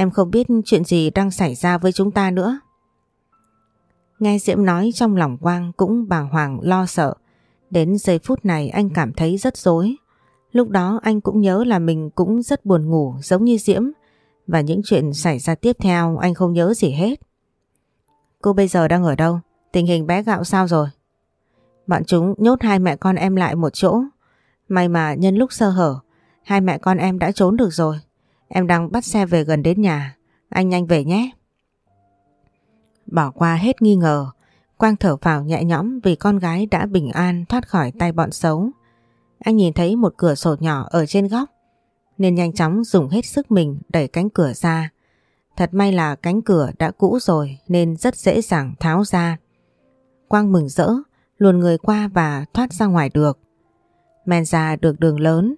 Em không biết chuyện gì đang xảy ra với chúng ta nữa. Nghe Diễm nói trong lòng Quang cũng bàng hoàng lo sợ. Đến giây phút này anh cảm thấy rất dối. Lúc đó anh cũng nhớ là mình cũng rất buồn ngủ giống như Diễm và những chuyện xảy ra tiếp theo anh không nhớ gì hết. Cô bây giờ đang ở đâu? Tình hình bé gạo sao rồi? Bọn chúng nhốt hai mẹ con em lại một chỗ. May mà nhân lúc sơ hở, hai mẹ con em đã trốn được rồi. Em đang bắt xe về gần đến nhà. Anh nhanh về nhé. Bỏ qua hết nghi ngờ, Quang thở vào nhẹ nhõm vì con gái đã bình an thoát khỏi tay bọn xấu. Anh nhìn thấy một cửa sổ nhỏ ở trên góc nên nhanh chóng dùng hết sức mình đẩy cánh cửa ra. Thật may là cánh cửa đã cũ rồi nên rất dễ dàng tháo ra. Quang mừng rỡ, luồn người qua và thoát ra ngoài được. Men ra được đường lớn,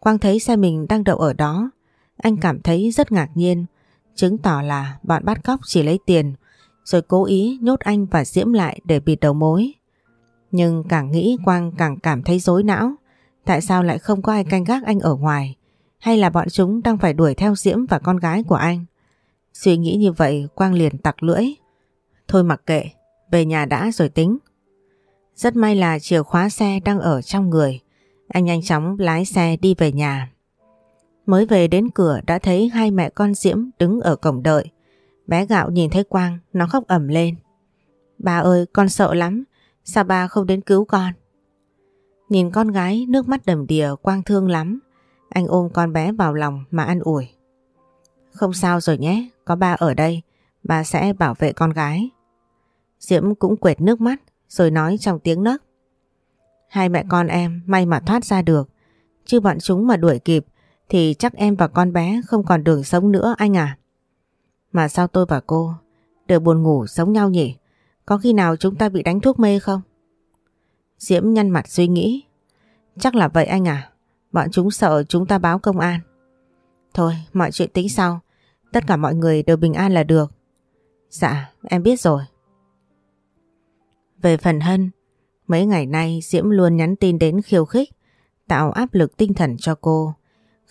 Quang thấy xe mình đang đậu ở đó. Anh cảm thấy rất ngạc nhiên, chứng tỏ là bọn bắt cóc chỉ lấy tiền rồi cố ý nhốt anh và Diễm lại để bịt đầu mối. Nhưng càng nghĩ Quang càng cảm thấy rối não. Tại sao lại không có ai canh gác anh ở ngoài? Hay là bọn chúng đang phải đuổi theo Diễm và con gái của anh? Suy nghĩ như vậy Quang liền tặc lưỡi. Thôi mặc kệ, về nhà đã rồi tính. Rất may là chìa khóa xe đang ở trong người. Anh nhanh chóng lái xe đi về nhà. Mới về đến cửa đã thấy hai mẹ con Diễm đứng ở cổng đợi. Bé gạo nhìn thấy Quang, nó khóc ẩm lên. Ba ơi, con sợ lắm. Sao ba không đến cứu con? Nhìn con gái nước mắt đầm đìa Quang thương lắm. Anh ôm con bé vào lòng mà ăn ủi. Không sao rồi nhé, có ba ở đây, ba sẽ bảo vệ con gái. Diễm cũng quệt nước mắt rồi nói trong tiếng nấc. Hai mẹ con em may mà thoát ra được, chứ bọn chúng mà đuổi kịp thì chắc em và con bé không còn đường sống nữa anh à. Mà sao tôi và cô đều buồn ngủ sống nhau nhỉ? Có khi nào chúng ta bị đánh thuốc mê không? Diễm nhăn mặt suy nghĩ. Chắc là vậy anh à. Bọn chúng sợ chúng ta báo công an. Thôi, mọi chuyện tính sau. Tất cả mọi người đều bình an là được. Dạ, em biết rồi. Về phần Hân, mấy ngày nay Diễm luôn nhắn tin đến khiêu khích, tạo áp lực tinh thần cho cô,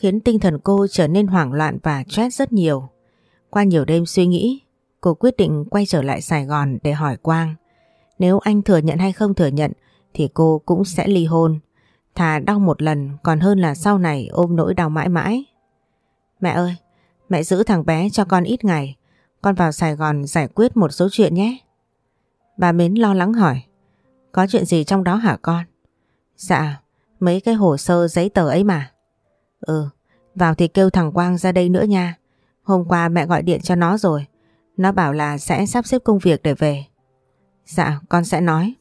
khiến tinh thần cô trở nên hoảng loạn và stress rất nhiều. Qua nhiều đêm suy nghĩ, cô quyết định quay trở lại Sài Gòn để hỏi Quang. Nếu anh thừa nhận hay không thừa nhận thì cô cũng sẽ ly hôn. Thà đau một lần còn hơn là sau này ôm nỗi đau mãi mãi. Mẹ ơi, mẹ giữ thằng bé cho con ít ngày. Con vào Sài Gòn giải quyết một số chuyện nhé. Bà Mến lo lắng hỏi. Có chuyện gì trong đó hả con? Dạ, mấy cái hồ sơ giấy tờ ấy mà. Ừ, vào thì kêu thằng Quang ra đây nữa nha. Hôm qua mẹ gọi điện cho nó rồi. Nó bảo là sẽ sắp xếp công việc để về. Dạ, con sẽ nói.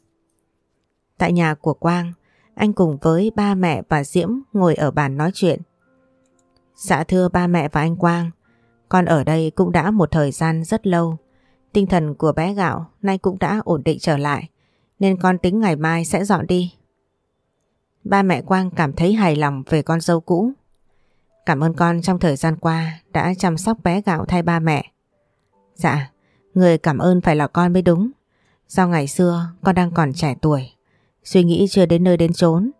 Tại nhà của Quang, anh cùng với ba mẹ và Diễm ngồi ở bàn nói chuyện. Dạ thưa ba mẹ và anh Quang, con ở đây cũng đã một thời gian rất lâu. Tinh thần của bé Gạo nay cũng đã ổn định trở lại, nên con tính ngày mai sẽ dọn đi. Ba mẹ Quang cảm thấy hài lòng về con dâu cũ. Cảm ơn con trong thời gian qua đã chăm sóc bé Gạo thay ba mẹ. Dạ, người cảm ơn phải là con mới đúng. Do ngày xưa con đang còn trẻ tuổi, suy nghĩ chưa đến nơi đến chốn,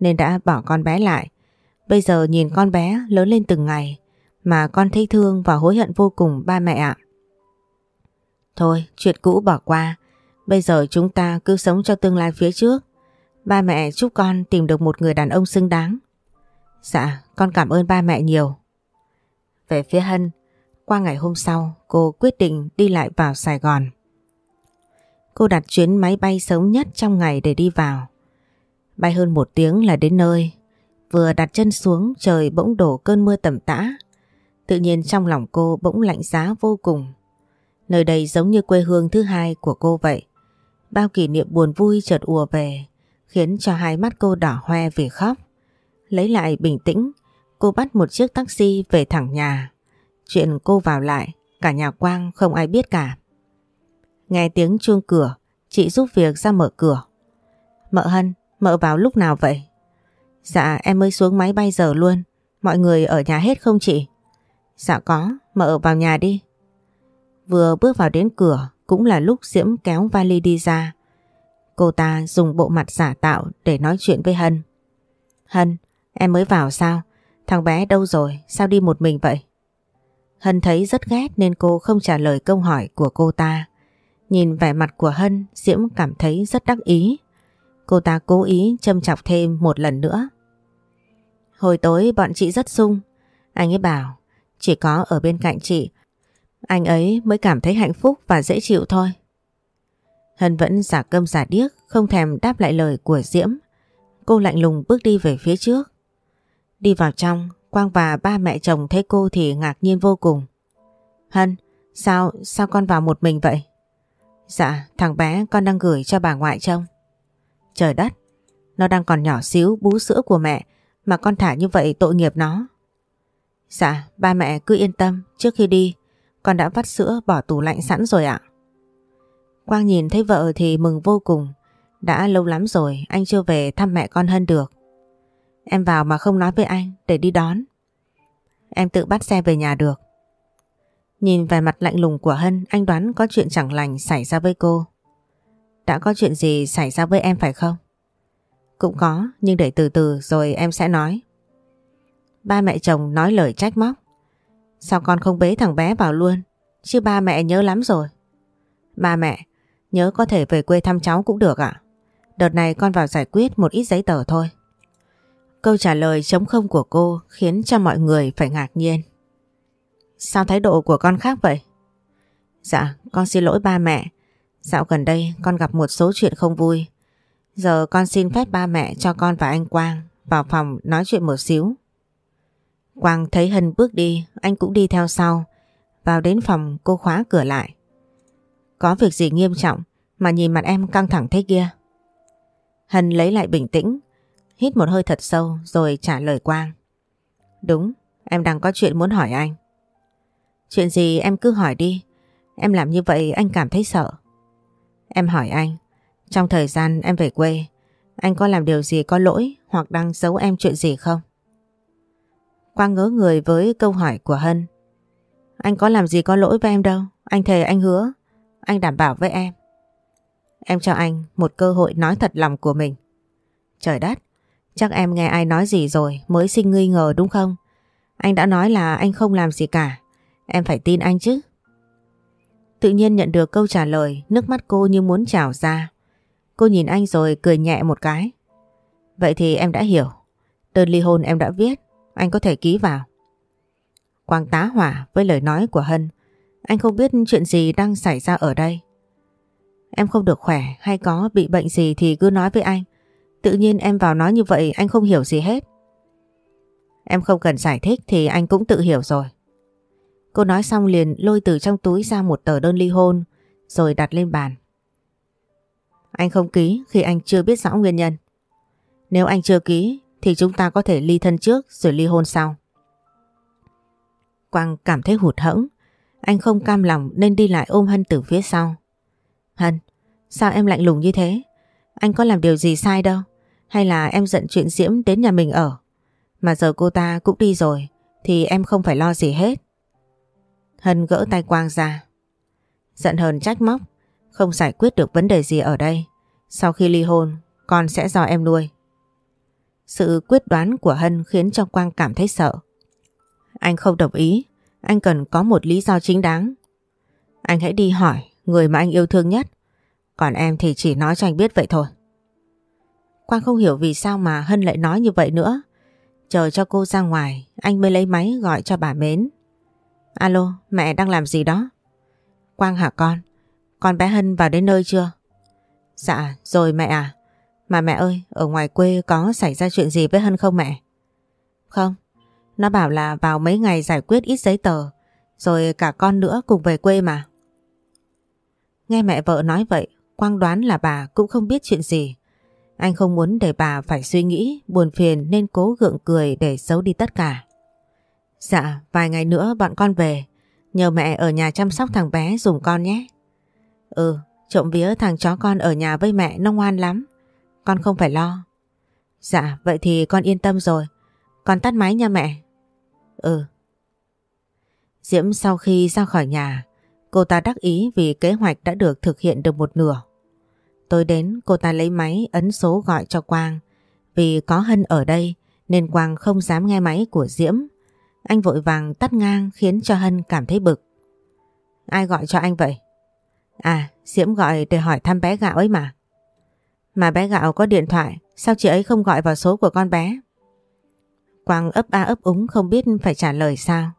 nên đã bỏ con bé lại. Bây giờ nhìn con bé lớn lên từng ngày, mà con thấy thương và hối hận vô cùng ba mẹ ạ. Thôi, chuyện cũ bỏ qua, bây giờ chúng ta cứ sống cho tương lai phía trước. Ba mẹ chúc con tìm được một người đàn ông xứng đáng. Dạ, con cảm ơn ba mẹ nhiều. Về phía Hân, qua ngày hôm sau, cô quyết định đi lại vào Sài Gòn. Cô đặt chuyến máy bay sớm nhất trong ngày để đi vào. Bay hơn một tiếng là đến nơi. Vừa đặt chân xuống trời bỗng đổ cơn mưa tầm tã. Tự nhiên trong lòng cô bỗng lạnh giá vô cùng. Nơi đây giống như quê hương thứ hai của cô vậy. Bao kỷ niệm buồn vui chợt ùa về, khiến cho hai mắt cô đỏ hoe vì khóc lấy lại bình tĩnh, cô bắt một chiếc taxi về thẳng nhà. Chuyện cô vào lại, cả nhà Quang không ai biết cả. Nghe tiếng chuông cửa, chị giúp việc ra mở cửa. Mợ Hân, mợ vào lúc nào vậy? Dạ em mới xuống máy bay giờ luôn, mọi người ở nhà hết không chị? Dạ có, mợ vào nhà đi. Vừa bước vào đến cửa cũng là lúc Diễm kéo vali đi ra. Cô ta dùng bộ mặt giả tạo để nói chuyện với Hân. Hân, em mới vào sao? Thằng bé đâu rồi? Sao đi một mình vậy? Hân thấy rất ghét nên cô không trả lời câu hỏi của cô ta. Nhìn vẻ mặt của Hân, Diễm cảm thấy rất đắc ý. Cô ta cố ý châm chọc thêm một lần nữa. Hồi tối bọn chị rất sung. Anh ấy bảo, chỉ có ở bên cạnh chị, anh ấy mới cảm thấy hạnh phúc và dễ chịu thôi. Hân vẫn giả cơm giả điếc, không thèm đáp lại lời của Diễm. Cô lạnh lùng bước đi về phía trước. Đi vào trong, Quang và ba mẹ chồng thấy cô thì ngạc nhiên vô cùng. Hân, sao, sao con vào một mình vậy? Dạ, thằng bé con đang gửi cho bà ngoại trông. Trời đất, nó đang còn nhỏ xíu bú sữa của mẹ mà con thả như vậy tội nghiệp nó. Dạ, ba mẹ cứ yên tâm, trước khi đi con đã vắt sữa bỏ tủ lạnh sẵn rồi ạ. Quang nhìn thấy vợ thì mừng vô cùng. Đã lâu lắm rồi anh chưa về thăm mẹ con Hân được. Em vào mà không nói với anh để đi đón. Em tự bắt xe về nhà được. Nhìn vẻ mặt lạnh lùng của Hân anh đoán có chuyện chẳng lành xảy ra với cô. Đã có chuyện gì xảy ra với em phải không? Cũng có nhưng để từ từ rồi em sẽ nói. Ba mẹ chồng nói lời trách móc. Sao con không bế thằng bé vào luôn? Chứ ba mẹ nhớ lắm rồi. Ba mẹ, nhớ có thể về quê thăm cháu cũng được ạ. Đợt này con vào giải quyết một ít giấy tờ thôi. Câu trả lời chống không của cô khiến cho mọi người phải ngạc nhiên. Sao thái độ của con khác vậy? Dạ, con xin lỗi ba mẹ. Dạo gần đây con gặp một số chuyện không vui. Giờ con xin phép ba mẹ cho con và anh Quang vào phòng nói chuyện một xíu. Quang thấy Hân bước đi, anh cũng đi theo sau. Vào đến phòng cô khóa cửa lại. Có việc gì nghiêm trọng mà nhìn mặt em căng thẳng thế kia? Hân lấy lại bình tĩnh, hít một hơi thật sâu rồi trả lời Quang. Đúng, em đang có chuyện muốn hỏi anh. Chuyện gì em cứ hỏi đi, em làm như vậy anh cảm thấy sợ. Em hỏi anh, trong thời gian em về quê, anh có làm điều gì có lỗi hoặc đang giấu em chuyện gì không? Quang ngớ người với câu hỏi của Hân. Anh có làm gì có lỗi với em đâu, anh thề anh hứa, anh đảm bảo với em. Em cho anh một cơ hội nói thật lòng của mình. Trời đất, chắc em nghe ai nói gì rồi mới sinh nghi ngờ đúng không? Anh đã nói là anh không làm gì cả, em phải tin anh chứ. Tự nhiên nhận được câu trả lời, nước mắt cô như muốn trào ra. Cô nhìn anh rồi cười nhẹ một cái. Vậy thì em đã hiểu. Đơn ly hôn em đã viết, anh có thể ký vào. Quang tá hỏa với lời nói của Hân. Anh không biết chuyện gì đang xảy ra ở đây. Em không được khỏe hay có bị bệnh gì thì cứ nói với anh. Tự nhiên em vào nói như vậy anh không hiểu gì hết. Em không cần giải thích thì anh cũng tự hiểu rồi. Cô nói xong liền lôi từ trong túi ra một tờ đơn ly hôn rồi đặt lên bàn. Anh không ký khi anh chưa biết rõ nguyên nhân. Nếu anh chưa ký thì chúng ta có thể ly thân trước rồi ly hôn sau. Quang cảm thấy hụt hẫng. Anh không cam lòng nên đi lại ôm Hân từ phía sau. Hân, sao em lạnh lùng như thế? Anh có làm điều gì sai đâu? Hay là em giận chuyện Diễm đến nhà mình ở? Mà giờ cô ta cũng đi rồi thì em không phải lo gì hết. Hân gỡ tay Quang ra. Giận hờn trách móc, không giải quyết được vấn đề gì ở đây. Sau khi ly hôn, con sẽ do em nuôi. Sự quyết đoán của Hân khiến cho Quang cảm thấy sợ. Anh không đồng ý, anh cần có một lý do chính đáng. Anh hãy đi hỏi người mà anh yêu thương nhất, còn em thì chỉ nói cho anh biết vậy thôi. Quang không hiểu vì sao mà Hân lại nói như vậy nữa. Chờ cho cô ra ngoài, anh mới lấy máy gọi cho bà Mến. Alo, mẹ đang làm gì đó? Quang hả con? Con bé Hân vào đến nơi chưa? Dạ, rồi mẹ à. Mà mẹ ơi, ở ngoài quê có xảy ra chuyện gì với Hân không mẹ? Không, nó bảo là vào mấy ngày giải quyết ít giấy tờ, rồi cả con nữa cùng về quê mà. Nghe mẹ vợ nói vậy, Quang đoán là bà cũng không biết chuyện gì. Anh không muốn để bà phải suy nghĩ, buồn phiền nên cố gượng cười để giấu đi tất cả. Dạ, vài ngày nữa bọn con về. Nhờ mẹ ở nhà chăm sóc thằng bé dùng con nhé. Ừ, trộm vía thằng chó con ở nhà với mẹ nó ngoan lắm. Con không phải lo. Dạ, vậy thì con yên tâm rồi. Con tắt máy nha mẹ. Ừ. Diễm sau khi ra khỏi nhà, cô ta đắc ý vì kế hoạch đã được thực hiện được một nửa. Tôi đến cô ta lấy máy ấn số gọi cho Quang. Vì có Hân ở đây nên Quang không dám nghe máy của Diễm. Anh vội vàng tắt ngang khiến cho Hân cảm thấy bực. Ai gọi cho anh vậy? À, Diễm gọi để hỏi thăm bé gạo ấy mà. Mà bé gạo có điện thoại, sao chị ấy không gọi vào số của con bé? Quang ấp a ấp úng không biết phải trả lời sao.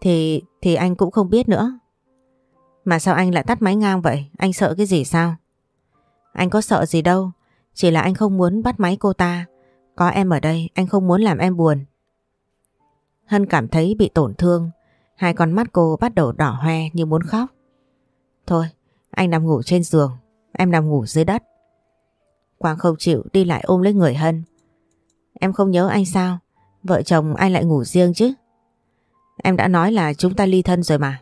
Thì, thì anh cũng không biết nữa. Mà sao anh lại tắt máy ngang vậy? Anh sợ cái gì sao? Anh có sợ gì đâu, chỉ là anh không muốn bắt máy cô ta. Có em ở đây, anh không muốn làm em buồn. Hân cảm thấy bị tổn thương, hai con mắt cô bắt đầu đỏ hoe như muốn khóc. Thôi, anh nằm ngủ trên giường, em nằm ngủ dưới đất. Quang không chịu đi lại ôm lấy người Hân. Em không nhớ anh sao? Vợ chồng anh lại ngủ riêng chứ? Em đã nói là chúng ta ly thân rồi mà.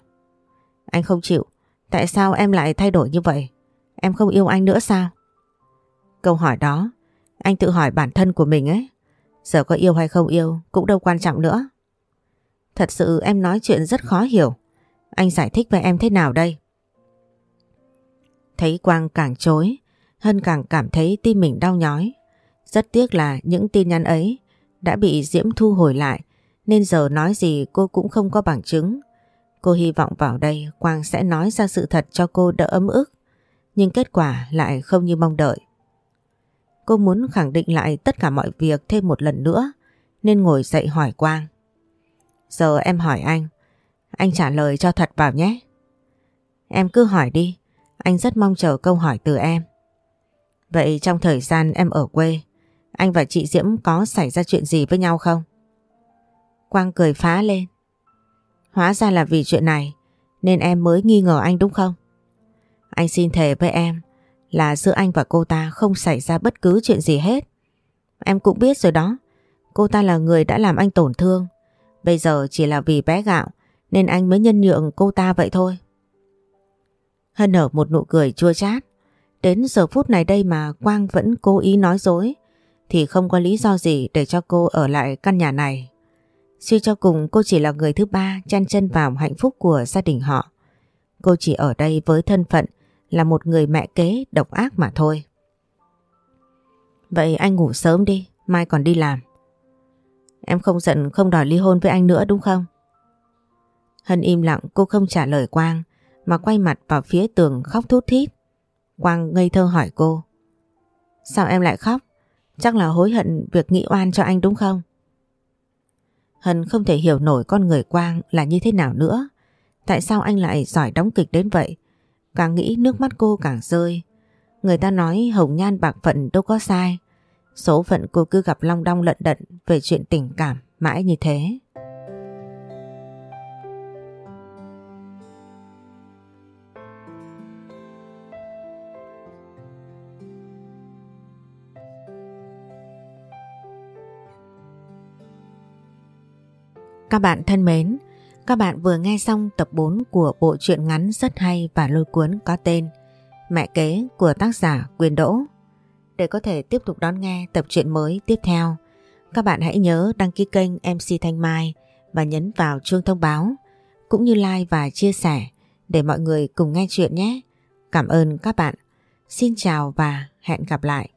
Anh không chịu, tại sao em lại thay đổi như vậy? Em không yêu anh nữa sao? Câu hỏi đó, anh tự hỏi bản thân của mình ấy. Giờ có yêu hay không yêu cũng đâu quan trọng nữa. Thật sự em nói chuyện rất khó hiểu. Anh giải thích với em thế nào đây? Thấy Quang càng chối, Hân càng cảm thấy tim mình đau nhói. Rất tiếc là những tin nhắn ấy đã bị Diễm thu hồi lại nên giờ nói gì cô cũng không có bằng chứng. Cô hy vọng vào đây Quang sẽ nói ra sự thật cho cô đỡ ấm ức nhưng kết quả lại không như mong đợi. Cô muốn khẳng định lại tất cả mọi việc thêm một lần nữa nên ngồi dậy hỏi Quang. Giờ em hỏi anh, anh trả lời cho thật vào nhé. Em cứ hỏi đi, anh rất mong chờ câu hỏi từ em. Vậy trong thời gian em ở quê, anh và chị Diễm có xảy ra chuyện gì với nhau không? Quang cười phá lên. Hóa ra là vì chuyện này nên em mới nghi ngờ anh đúng không? Anh xin thề với em là giữa anh và cô ta không xảy ra bất cứ chuyện gì hết. Em cũng biết rồi đó, cô ta là người đã làm anh tổn thương. Bây giờ chỉ là vì bé gạo nên anh mới nhân nhượng cô ta vậy thôi. Hân nở một nụ cười chua chát. Đến giờ phút này đây mà Quang vẫn cố ý nói dối thì không có lý do gì để cho cô ở lại căn nhà này. Suy cho cùng cô chỉ là người thứ ba chen chân vào hạnh phúc của gia đình họ. Cô chỉ ở đây với thân phận là một người mẹ kế độc ác mà thôi. Vậy anh ngủ sớm đi, mai còn đi làm. Em không giận không đòi ly hôn với anh nữa đúng không? Hân im lặng cô không trả lời Quang mà quay mặt vào phía tường khóc thút thít. Quang ngây thơ hỏi cô. Sao em lại khóc? Chắc là hối hận việc nghĩ oan cho anh đúng không? Hân không thể hiểu nổi con người Quang là như thế nào nữa. Tại sao anh lại giỏi đóng kịch đến vậy? Càng nghĩ nước mắt cô càng rơi. Người ta nói hồng nhan bạc phận đâu có sai. Số phận cô cứ gặp long đong lận đận về chuyện tình cảm mãi như thế. Các bạn thân mến, các bạn vừa nghe xong tập 4 của bộ truyện ngắn rất hay và lôi cuốn có tên Mẹ kế của tác giả Quyền Đỗ. Để có thể tiếp tục đón nghe tập truyện mới tiếp theo, các bạn hãy nhớ đăng ký kênh MC Thanh Mai và nhấn vào chuông thông báo, cũng như like và chia sẻ để mọi người cùng nghe chuyện nhé. Cảm ơn các bạn. Xin chào và hẹn gặp lại.